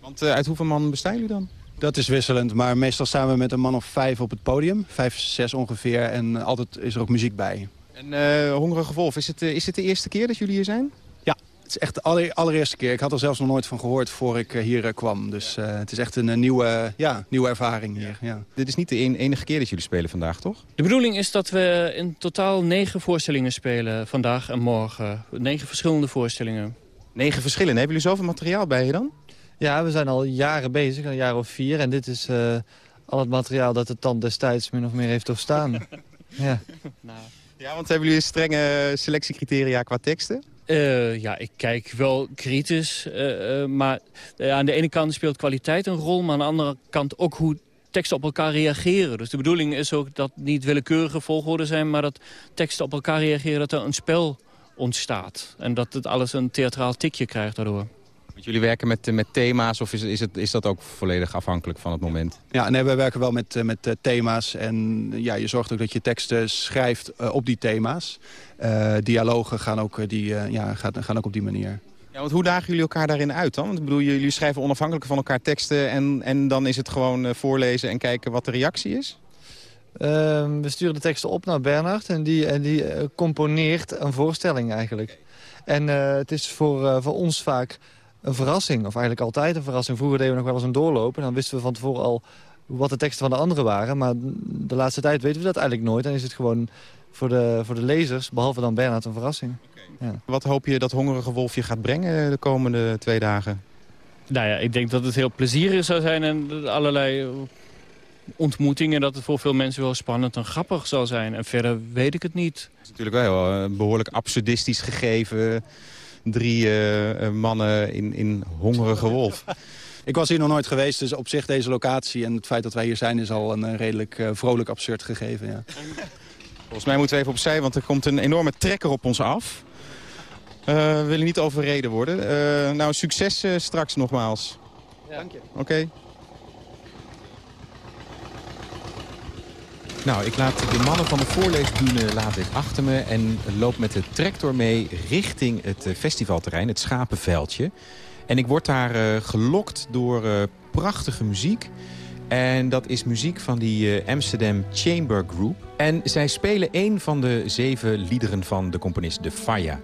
Want uit hoeveel man bestaan jullie dan? Dat is wisselend, maar meestal staan we met een man of vijf op het podium. Vijf, zes ongeveer en altijd is er ook muziek bij. En uh, Hongerige Wolf, is het, uh, is het de eerste keer dat jullie hier zijn? Ja, het is echt de aller, allereerste keer. Ik had er zelfs nog nooit van gehoord voor ik uh, hier kwam. Dus het is echt een nieuwe, ja, nieuwe ervaring hier. Ja. Dit is niet de enige keer dat jullie spelen vandaag, toch? De bedoeling is dat we in totaal negen voorstellingen spelen vandaag en morgen. Negen verschillende voorstellingen. Negen verschillende. Hebben jullie zoveel materiaal bij je dan? Ja, we zijn al jaren bezig, een jaar of vier. En dit is uh, al het materiaal dat de tand destijds min of meer heeft doorstaan. ja. Nou. ja, want hebben jullie strenge selectiecriteria qua teksten? Uh, ja, ik kijk wel kritisch. Uh, maar aan de ene kant speelt kwaliteit een rol... maar aan de andere kant ook hoe teksten op elkaar reageren. Dus de bedoeling is ook dat niet willekeurige volgorde zijn... maar dat teksten op elkaar reageren, dat er een spel ontstaat. En dat het alles een theatraal tikje krijgt daardoor. Want jullie werken met, met thema's of is, is, het, is dat ook volledig afhankelijk van het moment? Ja, nee, we werken wel met, met uh, thema's. En ja, je zorgt ook dat je teksten schrijft uh, op die thema's. Uh, dialogen gaan ook, die, ja, gaan, gaan ook op die manier. Ja, want hoe dagen jullie elkaar daarin uit dan? Want ik bedoel, jullie schrijven onafhankelijk van elkaar teksten... en, en dan is het gewoon voorlezen en kijken wat de reactie is? Ehm, we sturen de teksten op naar Bernard en die, en die componeert een voorstelling eigenlijk. En het is voor, voor ons vaak een verrassing. Of eigenlijk altijd een verrassing. Vroeger deden we nog wel eens een doorlopen. En dan wisten we van tevoren al wat de teksten van de anderen waren. Maar de laatste tijd weten we dat eigenlijk nooit. Dan is het gewoon voor de, voor de lezers, behalve dan Bernhard, een verrassing. Okay. Ja. Wat hoop je dat Hongerige Wolf je gaat brengen de komende twee dagen? Nou ja, ik denk dat het heel plezierig zou zijn en allerlei ontmoetingen... dat het voor veel mensen wel spannend en grappig zal zijn. En verder weet ik het niet. Het is natuurlijk wel een behoorlijk absurdistisch gegeven drie uh, mannen in, in hongerige wolf. Ik was hier nog nooit geweest, dus op zich deze locatie... en het feit dat wij hier zijn is al een uh, redelijk uh, vrolijk absurd gegeven. Ja. Volgens mij moeten we even opzij, want er komt een enorme trekker op ons af. we willen niet overreden worden. nou, succes straks nogmaals. Ja. Dank je. Oké. Okay. Nou, ik laat de mannen van de voorleesbühne laat ik achter me... en loop met de tractor mee richting het festivalterrein, het Schapenveldje. En ik word daar uh, gelokt door uh, prachtige muziek. En dat is muziek van die Amsterdam Chamber Group. En zij spelen een van de zeven liederen van de componist De Faya.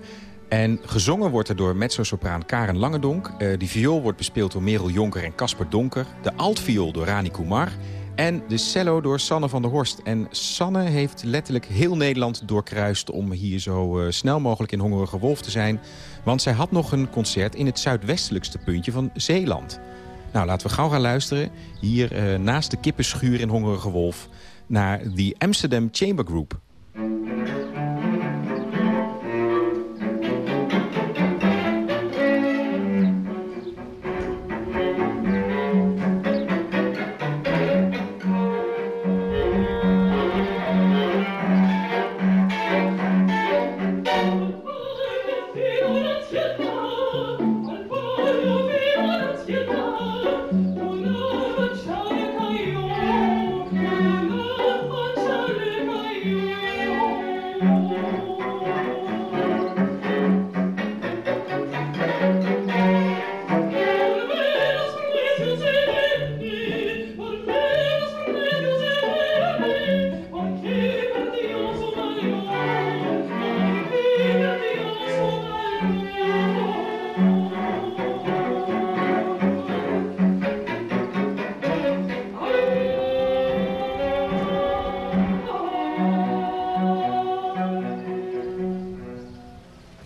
En gezongen wordt er door mezzo-sopraan Karen Langendonk. die viool wordt bespeeld door Merel Jonker en Casper Donker. De altviool door Rani Kumar... En de cello door Sanne van der Horst. En Sanne heeft letterlijk heel Nederland doorkruist... om hier zo uh, snel mogelijk in Hongerige Wolf te zijn. Want zij had nog een concert in het zuidwestelijkste puntje van Zeeland. Nou, laten we gauw gaan luisteren. Hier uh, naast de kippenschuur in Hongerige Wolf... naar de Amsterdam Chamber Group.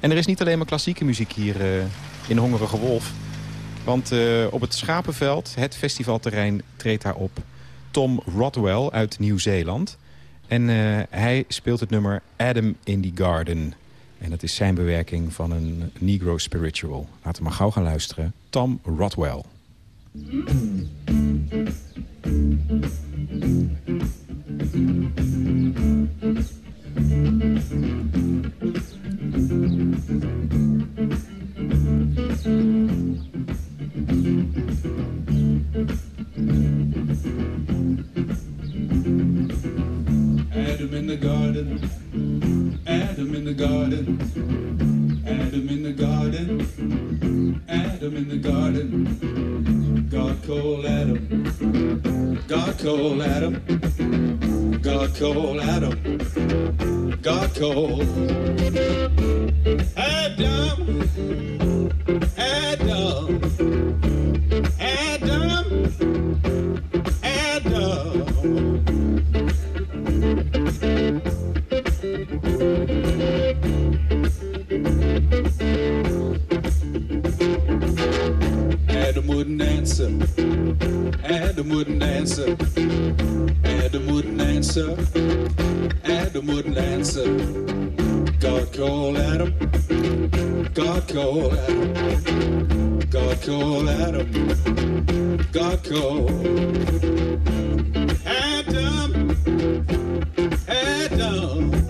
En er is niet alleen maar klassieke muziek hier uh, in Hongerige Wolf. Want uh, op het Schapenveld, het festivalterrein, treedt daar op Tom Rodwell uit Nieuw-Zeeland. En uh, hij speelt het nummer Adam in the Garden. En dat is zijn bewerking van een Negro Spiritual. Laten we maar gauw gaan luisteren. Tom Rodwell. God called Adam. God called Adam. Adam.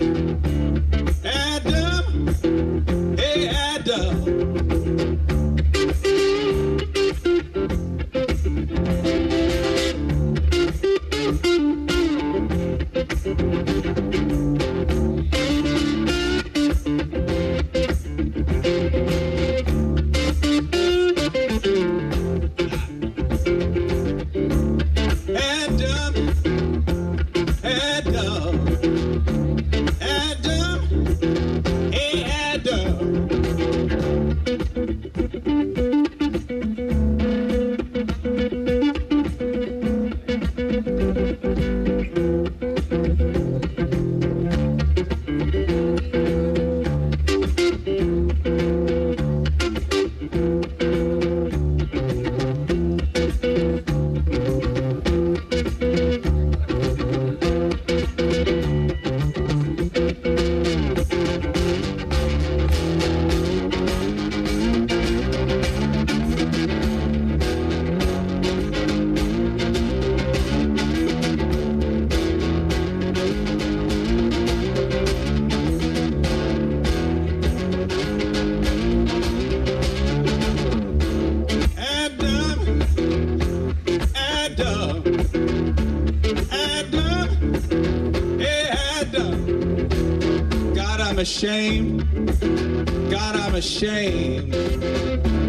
Ashamed.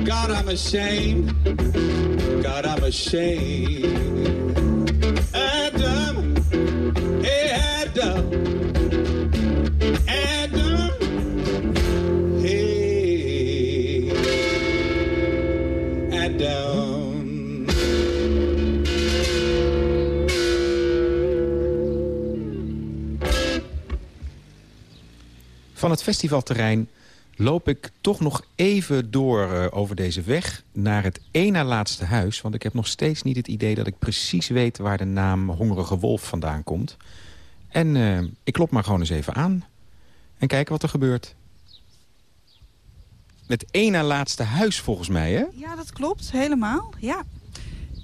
God, I'm ashamed. God, I'm ashamed. Adam, hey Adam, Adam, hey Adam. Van het festivalterrein loop ik toch nog even door eh, over deze weg... naar het na laatste huis. Want ik heb nog steeds niet het idee dat ik precies weet... waar de naam Hongerige Wolf vandaan komt. En eh, ik klop maar gewoon eens even aan. En kijken wat er gebeurt. Het na laatste huis volgens mij, hè? Ja, dat klopt. Helemaal. Ja.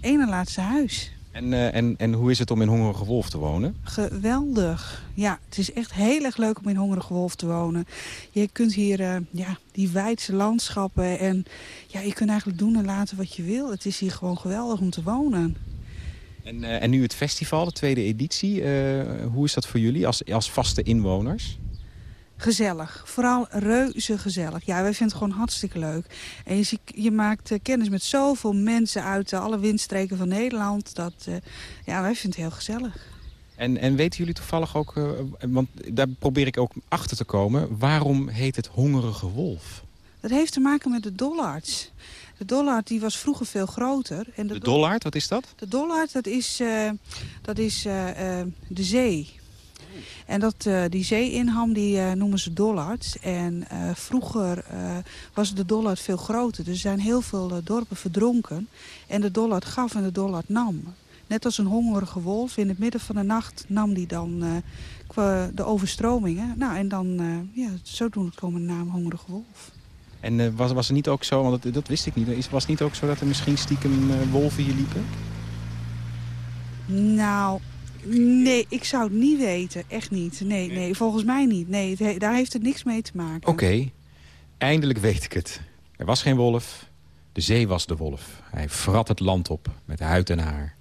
Ene laatste huis. En, eh, en, en hoe is het om in Hongerige Wolf te wonen? Geweldig. Ja, het is echt heel erg leuk om in Hongerige Wolf te wonen. Je kunt hier eh, ja, die wijdse landschappen en ja, je kunt eigenlijk doen en laten wat je wil. Het is hier gewoon geweldig om te wonen. En, eh, en nu het festival, de tweede editie. hoe is dat voor jullie als, als vaste inwoners? Gezellig. Vooral reuze gezellig. Ja, wij vinden het gewoon hartstikke leuk. En je, ziet, je maakt eh, kennis met zoveel mensen uit alle windstreken van Nederland. Dat, eh, ja, wij vinden het heel gezellig. En, en weten jullie toevallig ook, eh, want daar probeer ik ook achter te komen... waarom heet het Hongerige Wolf? Dat heeft te maken met de dollards. De dollard die was vroeger veel groter. En De dollard, wat is dat? De dollard, dat is, dat is de zee. En dat, eh, die zeeinham die eh, noemen ze dollards. En eh, vroeger was de dollard veel groter. Dus er zijn heel veel dorpen verdronken. En de dollard gaf en de dollard nam. Net als een hongerige wolf. In het midden van de nacht nam die dan de overstromingen. Nou, en dan, ja, zodoende komen de naam hongerige wolf. En was, was er niet ook zo, want dat, dat wist ik niet... Was het niet ook zo dat er misschien stiekem wolven hier liepen? Nou, nee, ik zou het niet weten. Echt niet. Nee, nee, volgens mij niet. Nee, he- daar heeft het niks mee te maken. Oké, eindelijk weet ik het. Er was geen wolf, de zee was de wolf. Hij vrat het land op met huid en haar.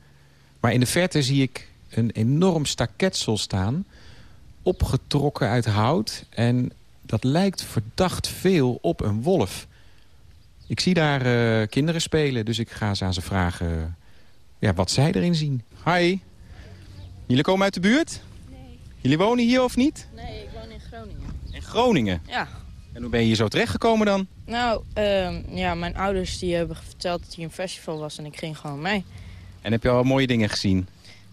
Maar in de verte zie ik een enorm staketsel staan... opgetrokken uit hout. En dat lijkt verdacht veel op een wolf. Ik zie daar eh, kinderen spelen, dus ik ga ze aan ze vragen ja, wat zij erin zien. Hi. Jullie komen uit de buurt? Nee. Jullie wonen hier of niet? Nee, ik woon in Groningen. In Groningen? Ja. En hoe ben je hier zo terechtgekomen dan? Nou, ehm, ja, mijn ouders die hebben verteld dat hier een festival was en ik ging gewoon mee. En heb je al mooie dingen gezien?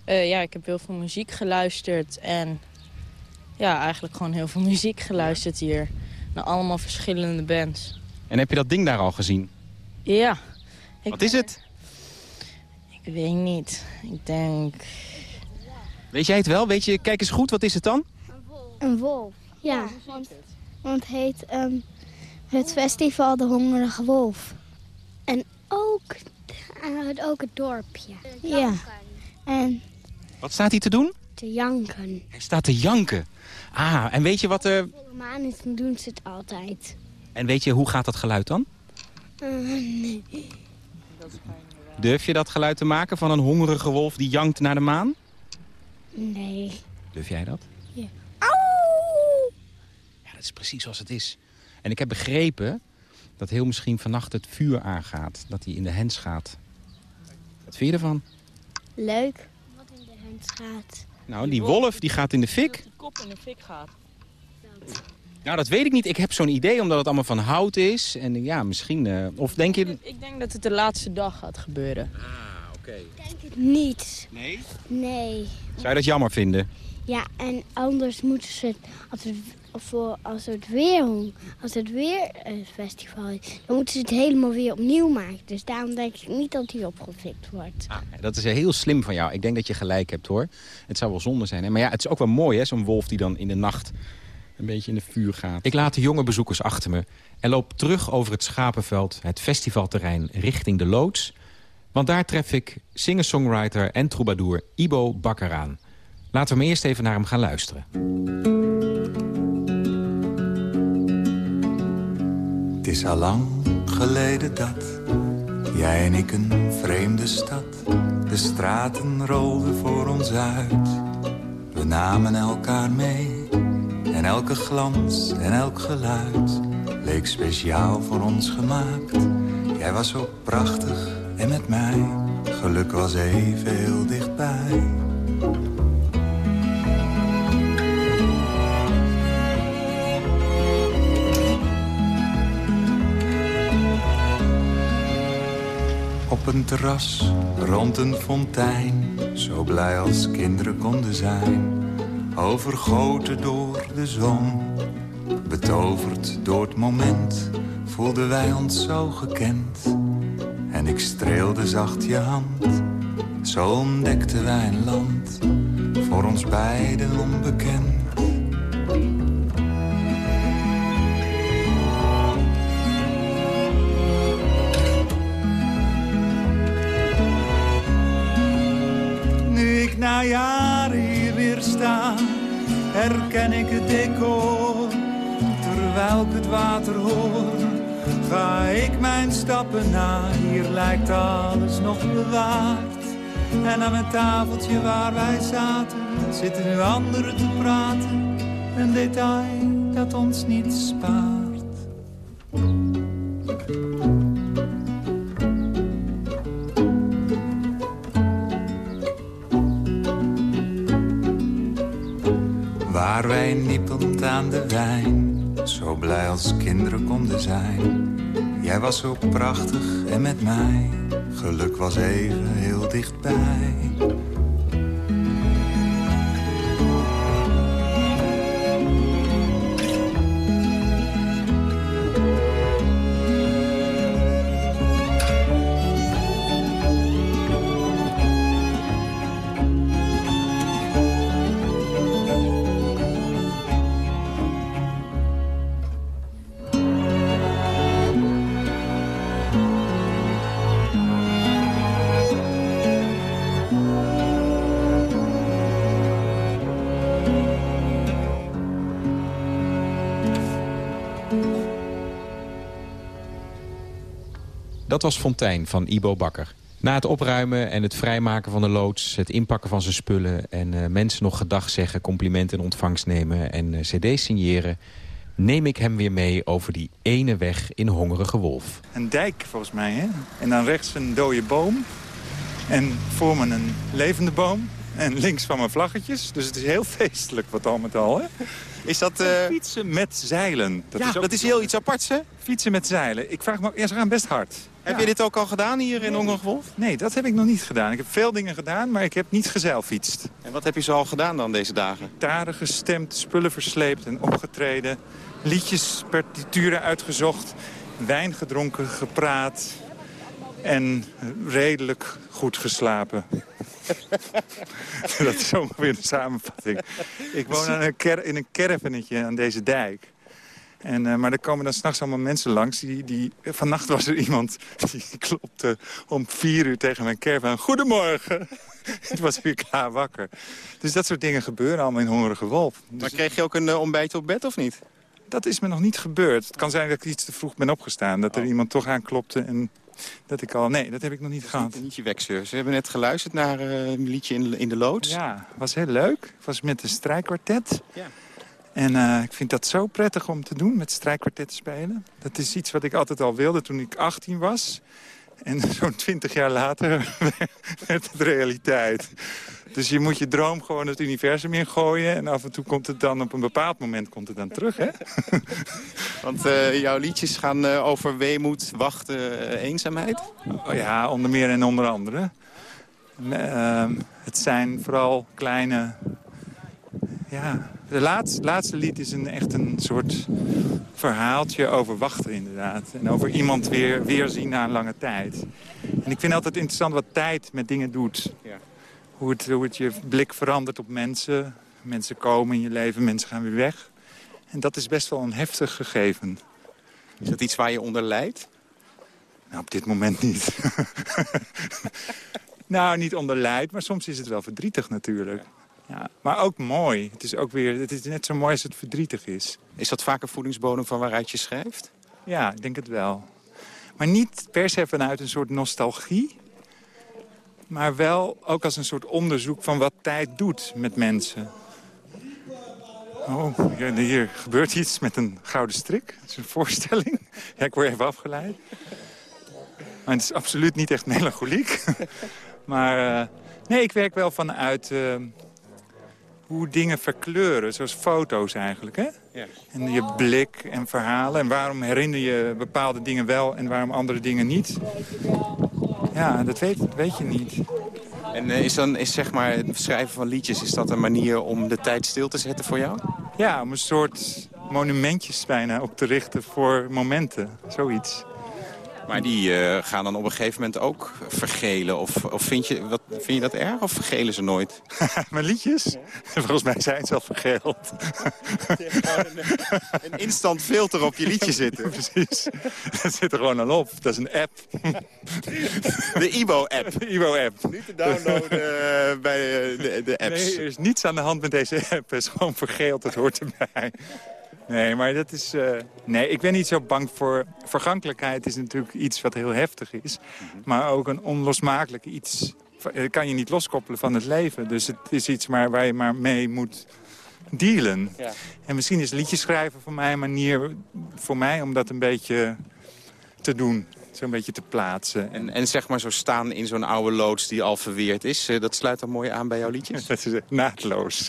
Eh, ja, ik heb heel veel muziek geluisterd en ja, eigenlijk gewoon heel veel muziek geluisterd hier. Naar allemaal verschillende bands. En heb je dat ding daar al gezien? Ja. Wat is het? Ik weet niet. Ik denk... Weet jij het wel? Weet je, kijk eens goed, wat is het dan? Een wolf, ja. Want, want het heet ehm, het festival De Hongerige Wolf. En ook, uh, ook het dorpje. Ja. En Wat staat hij te doen? te janken. Hij staat te janken. Ah, en weet je wat... eh, Volle maan is, dan doen ze het altijd. en weet je, hoe gaat dat geluid dan? Eh, nee. Durf je dat geluid te maken van een hongerige wolf die jankt naar de maan? Nee. Durf jij dat? Ja. Ja, dat is precies zoals het is. En ik heb begrepen dat heel misschien vannacht het vuur aangaat. Dat hij in de hens gaat. Wat vind je ervan? Leuk. Wat in de hand gaat. Nou, die wolf die gaat in de fik. Die kop in de fik gaat. Nou, dat weet ik niet. Ik heb zo'n idee omdat het allemaal van hout is. En ja, misschien... eh, of denk je... Ik denk dat het de laatste dag gaat gebeuren. Ah, oké. Niet. Nee? Nee. Zou je dat jammer vinden? Ja, en anders moeten ze het, als het, voor, als het weer, als het weer een festival is, dan moeten ze het helemaal weer opnieuw maken. Dus daarom denk ik niet dat hij opgefikt wordt. Ah, dat is heel slim van jou. Ik denk dat je gelijk hebt, hoor. Het zou wel zonde zijn. Hè? Maar ja, het is ook wel mooi, hè? Zo'n wolf die dan in de nacht een beetje in de vuur gaat. Ik laat de jonge bezoekers achter me en loop terug over het Schapenveld... het festivalterrein richting de loods. Want daar tref ik singer-songwriter en troubadour Ibo Bakker aan. Laten we eerst even naar hem gaan luisteren. Het is al lang geleden dat jij en ik een vreemde stad. De straten rolden voor ons uit. We namen elkaar mee. En elke glans en elk geluid leek speciaal voor ons gemaakt. Jij was zo prachtig en met mij. Geluk was even heel dichtbij. Op een terras rond een fontein, zo blij als kinderen konden zijn. Overgoten door de zon, betoverd door het moment, voelden wij ons zo gekend. En ik streelde zacht je hand, zo ontdekten wij een land, voor ons beiden onbekend. Nu ik na jaren hier weer sta, herken ik het decor. Terwijl ik het water hoor, ga ik mijn stappen na. Hier lijkt alles nog bewaard. En aan het tafeltje waar wij zaten, zitten nu anderen te praten. Een detail dat ons niet spaart. Waar wij nippend aan de wijn, zo blij als kinderen konden zijn. Jij was zo prachtig en met mij, geluk was even heel dichtbij. Dat was Fontein van Ibo Bakker. Na het opruimen en het vrijmaken van de loods, het inpakken van zijn spullen... en eh, mensen nog gedag zeggen, complimenten in ontvangst nemen en uh, cd's signeren... neem ik hem weer mee over die ene weg in Hongerige Wolf. Een dijk volgens mij, hè? En dan rechts een dode boom. En voor me een levende boom. En links van mijn vlaggetjes. Dus het is heel feestelijk wat al met al, hè? Is dat... Uh... Fietsen met zeilen. Dat ja, is dat is heel iets aparts, hè? Fietsen met zeilen. Ik vraag me, ja, ze gaan best hard. Heb je dit ook al gedaan hier in Wolf? Nee, dat heb ik nog niet gedaan. Ik heb veel dingen gedaan, maar ik heb niet gezeilfietst. En wat heb je zo al gedaan dan deze dagen? Taren gestemd, spullen versleept en opgetreden. Liedjes, partituren uitgezocht. Wijn gedronken, gepraat. En redelijk goed geslapen. dat is ongeveer de samenvatting. Ik woon aan een in een caravannetje aan deze dijk. En, uh, maar er komen dan s'nachts allemaal mensen langs. Die, die, vannacht was er iemand die klopte om vier uur tegen mijn caravan. Goedemorgen. Het was weer klaar wakker. Dus dat soort dingen gebeuren allemaal in Hongerige Wolf. Dus maar kreeg je ook een uh, ontbijt op bed of niet? Dat is me nog niet gebeurd. Het kan zijn dat ik iets te vroeg ben opgestaan. Dat er iemand toch aanklopte en dat ik al... Nee, dat heb ik nog niet gehad. Niet je wekzeur. Ze hebben net geluisterd naar uh, een liedje in, in de loods. Ja, was heel leuk. Ik was met een strijkkwartet. Ja. En uh, ik vind dat zo prettig om te doen, met strijkkwartet spelen. Dat is iets wat ik altijd al wilde toen ik 18 was. En zo'n 20 jaar later werd het realiteit. Dus je moet je droom gewoon het universum ingooien. En af en toe komt het dan, op een bepaald moment komt het dan terug, hè? Want uh, jouw liedjes gaan uh, over weemoed, wachten, eenzaamheid? Oh ja, onder meer en onder andere. Het zijn vooral kleine... Ja, de laatste, laatste lied is een, echt een soort verhaaltje over wachten inderdaad. En over iemand weer, weer zien na een lange tijd. En ik vind altijd interessant wat tijd met dingen doet. Ja. Hoe, het, hoe het je blik verandert op mensen. Mensen komen in je leven, mensen gaan weer weg. En dat is best wel een heftig gegeven. Is dat iets waar je onder lijdt? Nou, op dit moment niet. nou, niet onder lijdt, maar soms is het wel verdrietig natuurlijk. Ja, maar ook mooi. Het is, ook weer, het is net zo mooi als het verdrietig is. Is dat vaak een voedingsbodem van waaruit je schrijft? Ja, ik denk het wel. Maar niet per se vanuit een soort nostalgie. Maar wel ook als een soort onderzoek van wat tijd doet met mensen. Oh, hier, hier gebeurt iets met een gouden strik. Dat is een voorstelling. Ja, ik word even afgeleid. Maar het is absoluut niet echt melancholiek. maar uh, nee, ik werk wel vanuit... Uh, hoe dingen verkleuren, zoals foto's eigenlijk. Hè? Ja. En je blik en verhalen. En waarom herinner je bepaalde dingen wel en waarom andere dingen niet? Ja, dat weet, dat weet je niet. En is dan is zeg maar het schrijven van liedjes, is dat een manier om de tijd stil te zetten voor jou? Ja, om een soort monumentjes bijna op te richten voor momenten, zoiets. Maar die uh, gaan dan op een gegeven moment ook vergelen. Of, of vind, je, wat, vind je dat erg of vergelen ze nooit? Mijn liedjes? Volgens mij zijn ze al vergeeld. een, een instant filter op je liedje zitten. Precies. Dat zit er gewoon al op. Dat is een app. De Ibo-app. De Ibo-app. Niet te downloaden uh, bij de, de, apps. Nee, er is niets aan de hand met deze app. Het is gewoon vergeeld, dat hoort erbij. Nee, maar dat is... Uh, nee, ik ben niet zo bang voor... Vergankelijkheid is natuurlijk iets wat heel heftig is. Maar ook een onlosmakelijk iets... Dat kan je niet loskoppelen van het leven. Dus het is iets maar, waar je maar mee moet dealen. Ja. En misschien is liedjes schrijven voor mij een manier... voor mij om dat een beetje te doen zo'n beetje te plaatsen. En, en zeg maar zo staan in zo'n oude loods die al verweerd is. Eh, dat sluit dan mooi aan bij jouw liedjes? Dat is naadloos.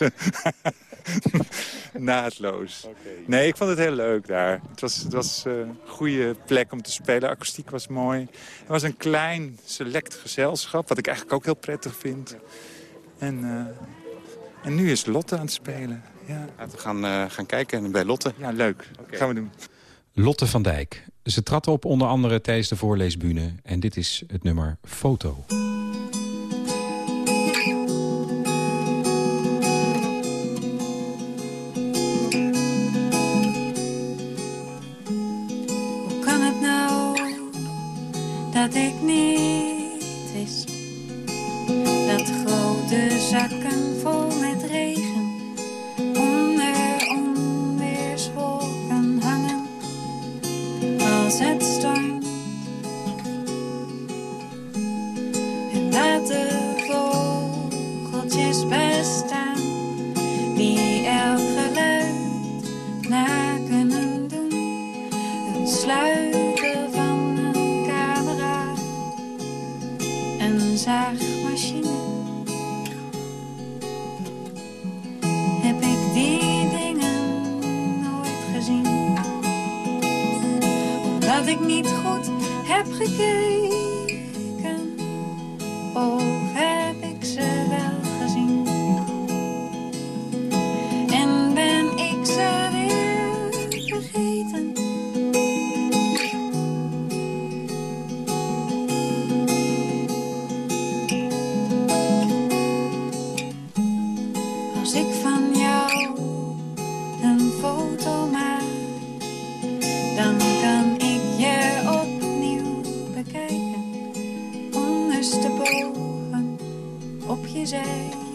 Naadloos. Nee, ik vond het heel leuk daar. Het was, het was eh, een goede plek om te spelen. akoestiek was mooi. Het was een klein, select gezelschap, wat ik eigenlijk ook heel prettig vind. En, uh, en nu is Lotte aan het spelen. Ja. we gaan, uh, gaan kijken bij Lotte. Ja, leuk. Okay. gaan we doen. Lotte van Dijk. Ze trad op onder andere tijdens de voorleesbune. En dit is het nummer Foto. Ondersteboven op je zij.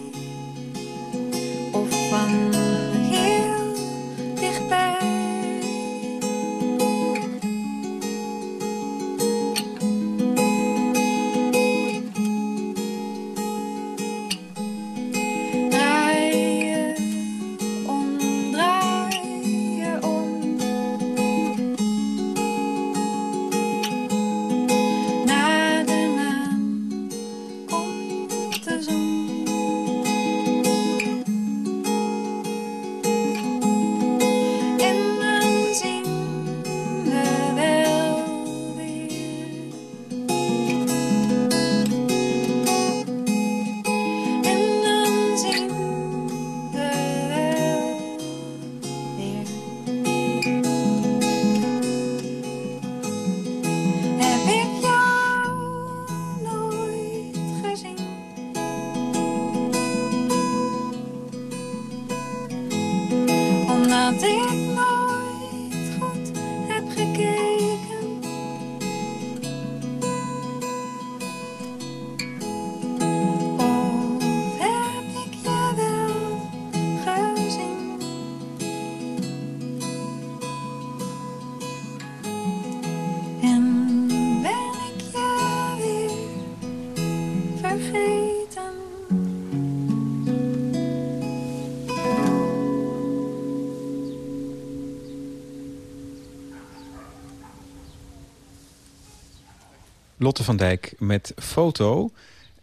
Lotte van Dijk met foto.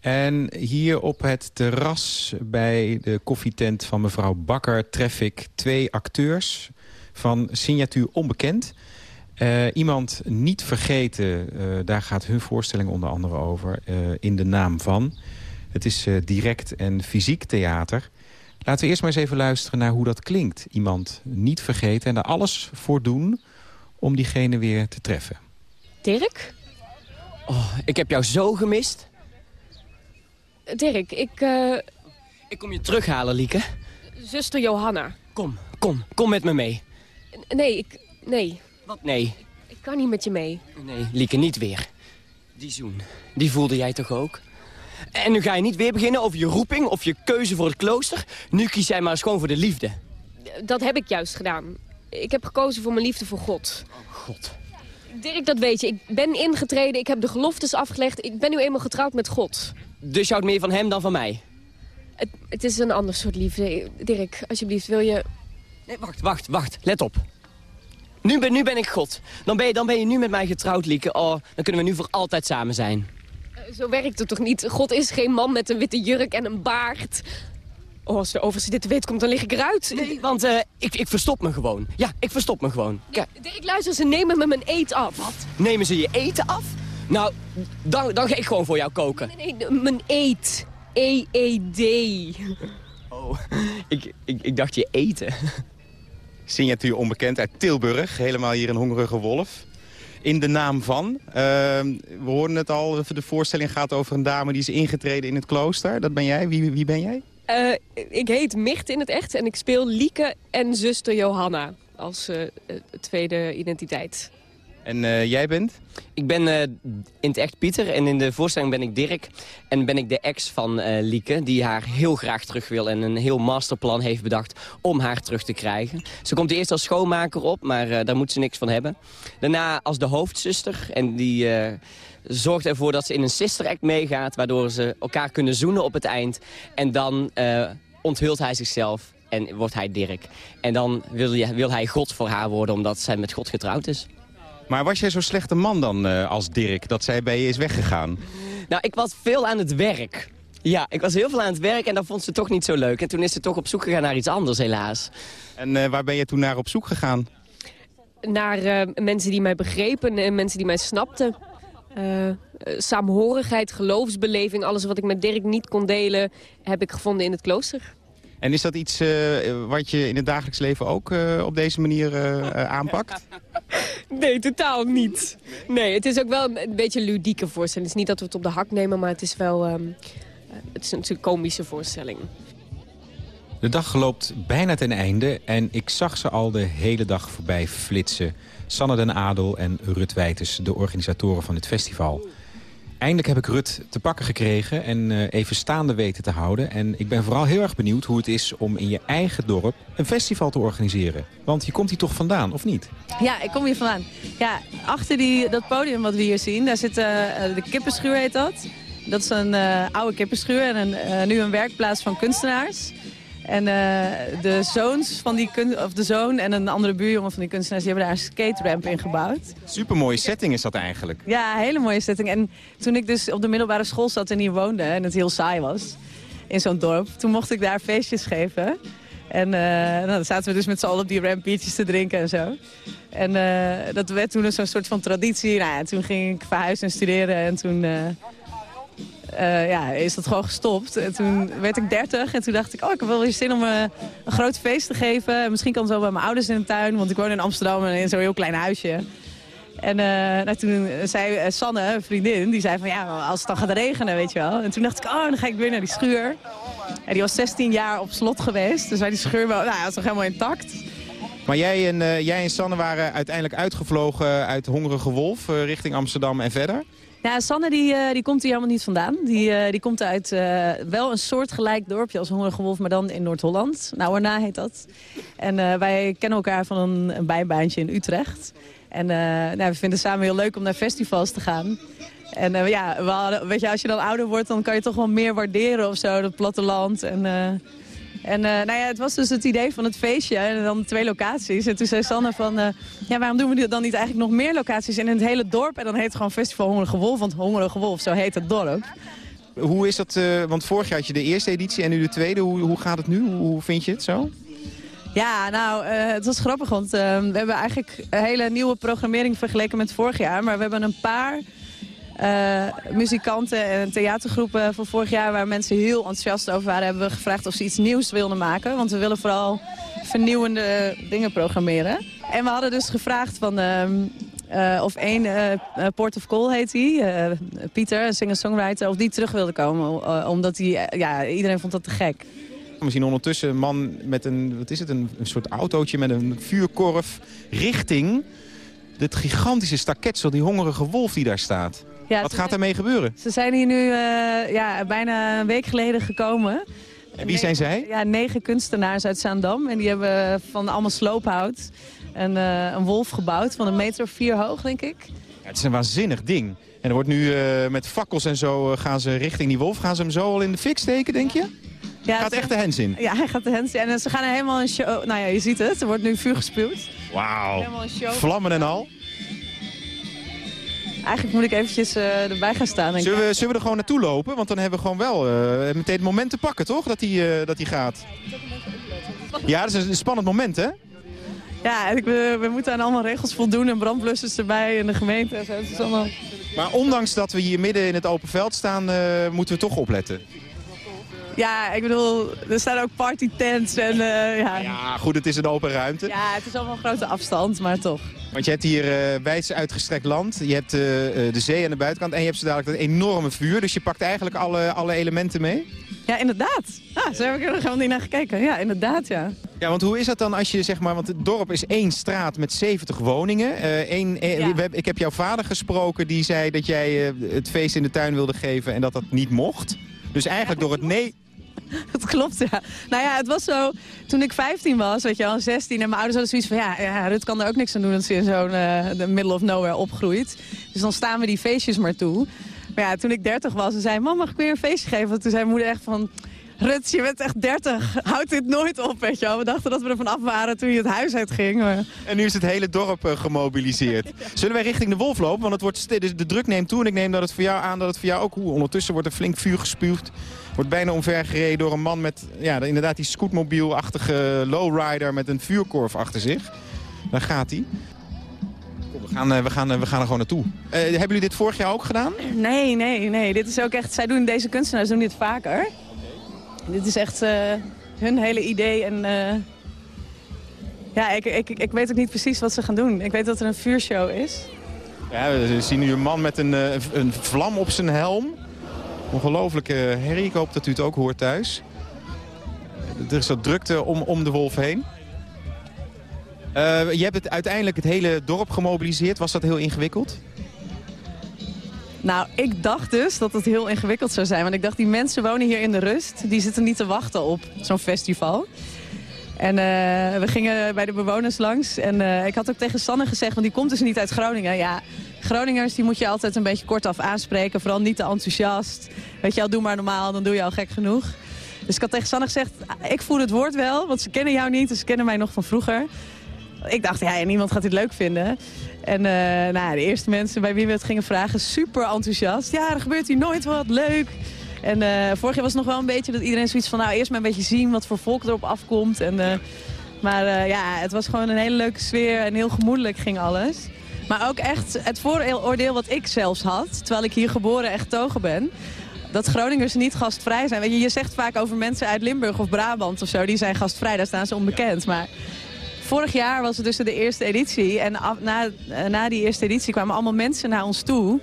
En hier op het terras bij de koffietent van mevrouw Bakker... tref ik twee acteurs van signatuur onbekend. Eh, iemand niet vergeten, eh, daar gaat hun voorstelling onder andere over... eh, in de naam van. Het is direct en fysiek theater. Laten we eerst maar eens even luisteren naar hoe dat klinkt. Iemand niet vergeten en er alles voor doen om diegene weer te treffen. Dirk? Oh, ik heb jou zo gemist. Dirk, ik... eh, Ik kom je terughalen, Lieke. zuster Johanna. Kom, kom, kom met me mee. Nee, ik... Nee. Wat nee? Ik kan niet met je mee. Nee, Lieke, niet weer. Die zoen, die voelde jij toch ook? En nu ga je niet weer beginnen over je roeping of je keuze voor het klooster. Nu kies jij maar eens gewoon voor de liefde. Dat heb ik juist gedaan. Ik heb gekozen voor mijn liefde voor God. God. Dirk, dat weet je. Ik ben ingetreden, ik heb de geloftes afgelegd. Ik ben nu eenmaal getrouwd met God. Dus je houdt meer van hem dan van mij? Het, het is een ander soort liefde. Dirk, alsjeblieft, wil je... Nee, wacht, wacht, wacht. Let op. Nu ben, nu ben ik God. Dan ben, je, dan ben je nu met mij getrouwd, Lieke. Oh, dan kunnen we nu voor altijd samen zijn. Eh, Zo werkt het toch niet? God is geen man met een witte jurk en een baard. Oh, als de overste dit weet, komt dan lig ik eruit. Nee, want eh, ik, ik verstop me gewoon. Ja, ik verstop me gewoon. Kijk, Dirk, luister, ze nemen me mijn eet af. Wat? nemen ze je eten af? Nou, dan, dan ga ik gewoon voor jou koken. Nee, nee, mijn eet. E-E-D. Oh, ik, ik, ik dacht je eten. Signatuur onbekend uit Tilburg. Helemaal hier een hongerige wolf. In de naam van. Ehm, we hoorden het al, de voorstelling gaat over een dame die is ingetreden in het klooster. Dat ben jij. Wie, wie ben jij? Eh, ik heet Micht in het echt en ik speel Lieke en zuster Johanna als eh, eh, tweede identiteit. En eh, jij bent? Ik ben eh, in het echt Pieter en in de voorstelling ben ik Dirk. En ben ik de ex van eh, Lieke, die haar heel graag terug wil... en een heel masterplan heeft bedacht om haar terug te krijgen. Ze komt eerst als schoonmaker op, maar eh, daar moet ze niks van hebben. Daarna als de hoofdzuster en die... zorgt ervoor dat ze in een sister act meegaat... waardoor ze elkaar kunnen zoenen op het eind. En dan eh, onthult hij zichzelf en wordt hij Dirk. En dan wil, je, wil hij God voor haar worden omdat zij met God getrouwd is. Maar was jij zo'n slechte man dan eh, als Dirk, dat zij bij je is weggegaan? Nou, ik was veel aan het werk. Ja, ik was heel veel aan het werk en dat vond ze toch niet zo leuk. En toen is ze toch op zoek gegaan naar iets anders, helaas. En eh, waar ben je toen naar op zoek gegaan? Naar eh, mensen die mij begrepen en mensen die mij snapten. Eh, eh, saamhorigheid, geloofsbeleving, alles wat ik met Dirk niet kon delen... heb ik gevonden in het klooster. En is dat iets eh, wat je in het dagelijks leven ook eh, op deze manier aanpakt? Nee, totaal niet. Nee, het is ook wel een beetje een ludieke voorstelling. Het is niet dat we het op de hak nemen, maar het is wel... ehm, eh, het is een, het is een komische voorstelling. De dag loopt bijna ten einde en ik zag ze al de hele dag voorbij flitsen. Sanne den Adel en Rut Wijters, de organisatoren van het festival. Eindelijk heb ik Rut te pakken gekregen en eh, even staande weten te houden. En ik ben vooral heel erg benieuwd hoe het is om in je eigen dorp een festival te organiseren. Want je komt hier toch vandaan, of niet? Ja, ik kom hier vandaan. Ja, achter die, dat podium wat we hier zien, daar zit eh, de kippenschuur heet dat. Dat is een eh, oude kippenschuur en een, nu een werkplaats van kunstenaars. En eh, de zoons van die kun of de zoon en een andere buurjongen van die kunstenaars, die hebben daar een skate ramp in gebouwd. Supermooie setting is dat eigenlijk. Ja, hele mooie setting. En toen ik dus op de middelbare school zat en hier woonde en het heel saai was in zo'n dorp, toen mocht ik daar feestjes geven. En eh, nou, dan zaten we dus met z'n allen op die ramp biertjes te drinken en zo. En eh, dat werd toen zo'n soort van traditie. Nou ja, toen ging ik verhuizen en studeren en toen... eh, ja, is dat gewoon gestopt. En toen werd ik 30 en toen dacht ik, oh, ik heb wel weer zin om eh, een groot feest te geven. Misschien kan het wel bij mijn ouders in de tuin, want ik woon in Amsterdam en in zo'n heel klein huisje. En eh, nou, toen zei Sanne, een vriendin, die zei van ja, als het dan gaat regenen, weet je wel. En toen dacht ik, oh, dan ga ik weer naar die schuur. En die was 16 jaar op slot geweest, dus wij die schuur wel, nou, was nog helemaal intact. Maar jij en, jij en Sanne waren uiteindelijk uitgevlogen uit Hongerige Wolf richting Amsterdam en verder. Ja, Sanne die, eh, die komt hier helemaal niet vandaan. Die, eh, die komt uit eh, wel een soortgelijk dorpje als Hongerige Wolf, maar dan in Noord-Holland. Nou, na heet dat. En wij kennen elkaar van een, een bijbaantje in Utrecht. En nou, we vinden het samen heel leuk om naar festivals te gaan. En ja, we hadden, weet je, als je dan ouder wordt, dan kan je toch wel meer waarderen of zo, dat platteland. En, en eh, nou ja, het was dus het idee van het feestje en dan twee locaties. En toen zei Sanne van, eh, ja, waarom doen we dan niet eigenlijk nog meer locaties in het hele dorp? En dan heet het gewoon Festival Hongerige Wolf, want Hongerige Wolf, zo heet het dorp. Hoe is dat, eh, want vorig jaar had je de eerste editie en nu de tweede. Hoe, hoe gaat het nu? Hoe, vind je het zo? Ja, nou, het was grappig, want we hebben eigenlijk een hele nieuwe programmering vergeleken met vorig jaar. Maar we hebben een paar muzikanten en theatergroepen van vorig jaar... waar mensen heel enthousiast over waren, hebben we gevraagd of ze iets nieuws wilden maken. Want we willen vooral vernieuwende dingen programmeren. En we hadden dus gevraagd van... ehm, eh, of één, eh, eh, Port of Call heet hij, eh, Pieter, een singer-songwriter, of die terug wilde komen. eh, omdat hij, eh, ja, iedereen vond dat te gek. We zien ondertussen een man met een, wat is het, een, een soort autootje met een vuurkorf richting dit gigantische staketsel, die hongerige wolf die daar staat. Ja, Wat gaat daarmee gebeuren? Ze zijn hier nu eh, ja, bijna een week geleden gekomen. En wie zijn zij? Ja, negen kunstenaars uit Zaandam. En die hebben van allemaal sloophout een, eh, een wolf gebouwd van een meter of vier hoog, denk ik. Ja, het is een waanzinnig ding. En er wordt nu eh, met fakkels en zo gaan ze richting die wolf. Gaan ze hem zo al in de fik steken, denk je? Ja, Gaat echt de hens in? Ja, hij gaat de hens in. En ze gaan er helemaal een show... Nou ja, je ziet het. Er wordt nu vuur gespuwd. Wauw. Helemaal een show. Vlammen en al. Eigenlijk moet ik eventjes eh, erbij gaan staan. Zullen we, zullen we er gewoon naartoe lopen? Want dan hebben we gewoon wel eh, meteen het moment te pakken, toch? Dat hij eh, dat hij gaat. Ja, dat is een spannend moment, hè? Ja, ik, we, we moeten aan allemaal regels voldoen en brandblussers erbij en de gemeente en zo. Het is allemaal... Maar ondanks dat we hier midden in het open veld staan, moeten we toch opletten. Ja, ik bedoel, er staan ook party tents en uh, ja. Ja, goed, het is een open ruimte. Ja, het is allemaal een grote afstand, maar toch. Want je hebt hier uh, wijd uitgestrekt land, je hebt uh, de zee aan de buitenkant en je hebt zo dadelijk dat enorme vuur. Dus je pakt eigenlijk alle, alle elementen mee. Ja, inderdaad. Ah, zo heb ik er nog helemaal niet naar gekeken. Ja, inderdaad, ja. Ja, want hoe is dat dan als je, zeg maar, want het dorp is één straat met 70 woningen. Uh, één, ja. we, ik heb jouw vader gesproken, die zei dat jij uh, het feest in de tuin wilde geven en dat dat niet mocht. Dus eigenlijk door het nee... Dat klopt, ja. Nou ja, het was zo, toen ik 15 was, weet je wel, 16... en mijn ouders hadden zoiets van, ja, ja Rut kan er ook niks aan doen... dat ze in zo'n uh, middle of nowhere opgroeit. Dus dan staan we die feestjes maar toe. Maar ja, toen ik 30 was, en zei mama, mag ik weer een feestje geven? Want toen zei mijn moeder echt van... Rut, je bent echt 30. Houd dit nooit op, weet je wel. We dachten dat we er vanaf waren toen je het huis uitging. Maar... En nu is het hele dorp eh, gemobiliseerd. Zullen wij richting de Wolf lopen? Want het wordt dus de druk neemt toe en ik neem dat het voor jou aan dat het voor jou ook... Hoe, ondertussen wordt er flink vuur gespuugd. Wordt bijna omvergereden door een man met ja, inderdaad die scootmobielachtige lowrider met een vuurkorf achter zich. Daar gaat hij. We gaan, eh, we, gaan, eh, we gaan er gewoon naartoe. Eh, hebben jullie dit vorig jaar ook gedaan? Nee, nee, nee. Dit is ook echt... Zij doen, deze kunstenaars doen dit vaker. Dit is echt eh, hun hele idee en... eh, ja, ik, ik, ik weet ook niet precies wat ze gaan doen. Ik weet dat er een vuurshow is. Ja, we zien nu een man met een, eh, een vlam op zijn helm. Ongelooflijke herrie. Ik hoop dat u het ook hoort thuis. Er is wat drukte om, om de wolf heen. Je hebt het uiteindelijk het hele dorp gemobiliseerd. Was dat heel ingewikkeld? Nou, ik dacht dus dat het heel ingewikkeld zou zijn. Want ik dacht, die mensen wonen hier in de rust. Die zitten niet te wachten op zo'n festival. En eh, we gingen bij de bewoners langs. En eh, ik had ook tegen Sanne gezegd, want die komt dus niet uit Groningen. Ja, Groningers die moet je altijd een beetje kortaf aanspreken. Vooral niet te enthousiast. Weet je al, doe maar normaal, dan doe je al gek genoeg. Dus ik had tegen Sanne gezegd, ik voel het woord wel. Want ze kennen jou niet, dus ze kennen mij nog van vroeger. Ik dacht, ja, niemand gaat dit leuk vinden. En eh, nou, de eerste mensen bij wie we het gingen vragen, super enthousiast. Ja, er gebeurt hier nooit wat, leuk. En eh, vorig jaar was het nog wel een beetje dat iedereen zoiets van... nou, eerst maar een beetje zien wat voor volk erop afkomt. En, eh, maar ja, het was gewoon een hele leuke sfeer en heel gemoedelijk ging alles. Maar ook echt het vooroordeel wat ik zelfs had, terwijl ik hier geboren en getogen ben... dat Groningers niet gastvrij zijn. Weet je, je zegt vaak over mensen uit Limburg of Brabant of zo... die zijn gastvrij, daar staan ze onbekend. Maar Vorig jaar was het dus de eerste editie. En na, eh, na die eerste editie kwamen allemaal mensen naar ons toe.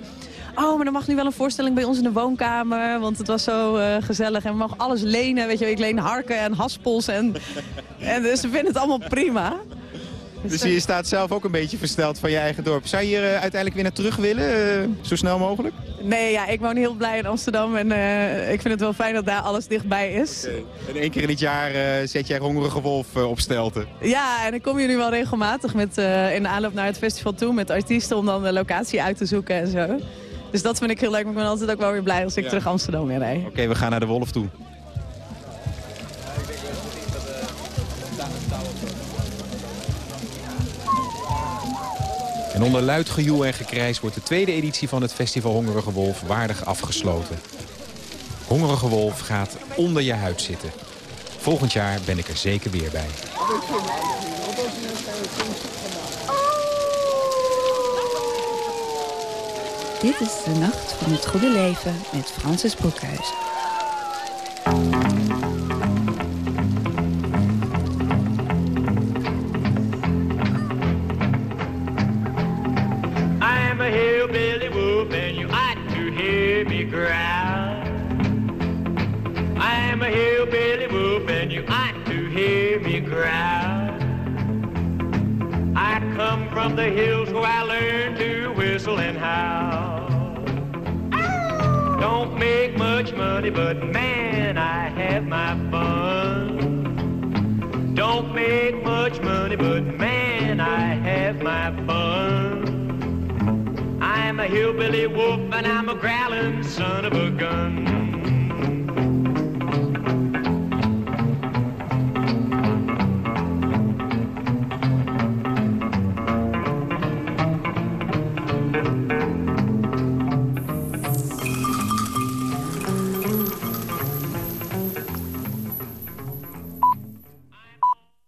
Oh, maar er mag nu wel een voorstelling bij ons in de woonkamer. Want het was zo eh, gezellig. En we mogen alles lenen. Weet je, ik leen harken en haspels. En, en dus ze vinden het allemaal prima. Dus je staat zelf ook een beetje versteld van je eigen dorp. Zou je hier eh, uiteindelijk weer naar terug willen? eh, zo snel mogelijk? Nee, ja, ik woon heel blij in Amsterdam. En eh, ik vind het wel fijn dat daar alles dichtbij is. En één keer in het jaar zet jij Hongerige Wolf op stelten. Ja, en ik kom hier nu wel regelmatig met, in de aanloop naar het festival toe met artiesten om dan de locatie uit te zoeken en zo. Dus dat vind ik heel leuk, maar ik ben altijd ook wel weer blij als ik Ja. terug Amsterdam weer rijd. Oké, we gaan naar de Wolf toe. En onder luid gejoel en gekrijs wordt de tweede editie van het festival Hongerige Wolf waardig afgesloten. Hongerige Wolf gaat onder je huid zitten. Volgend jaar ben ik er zeker weer bij. Dit is de Nacht van het Goede Leven met Francis Broekhuis. From the hills where I learned to whistle and howl. Don't make much money, but man, I have my fun. Don't make much money, but man, I have my fun. I'm a hillbilly wolf and I'm a growling son of a gun.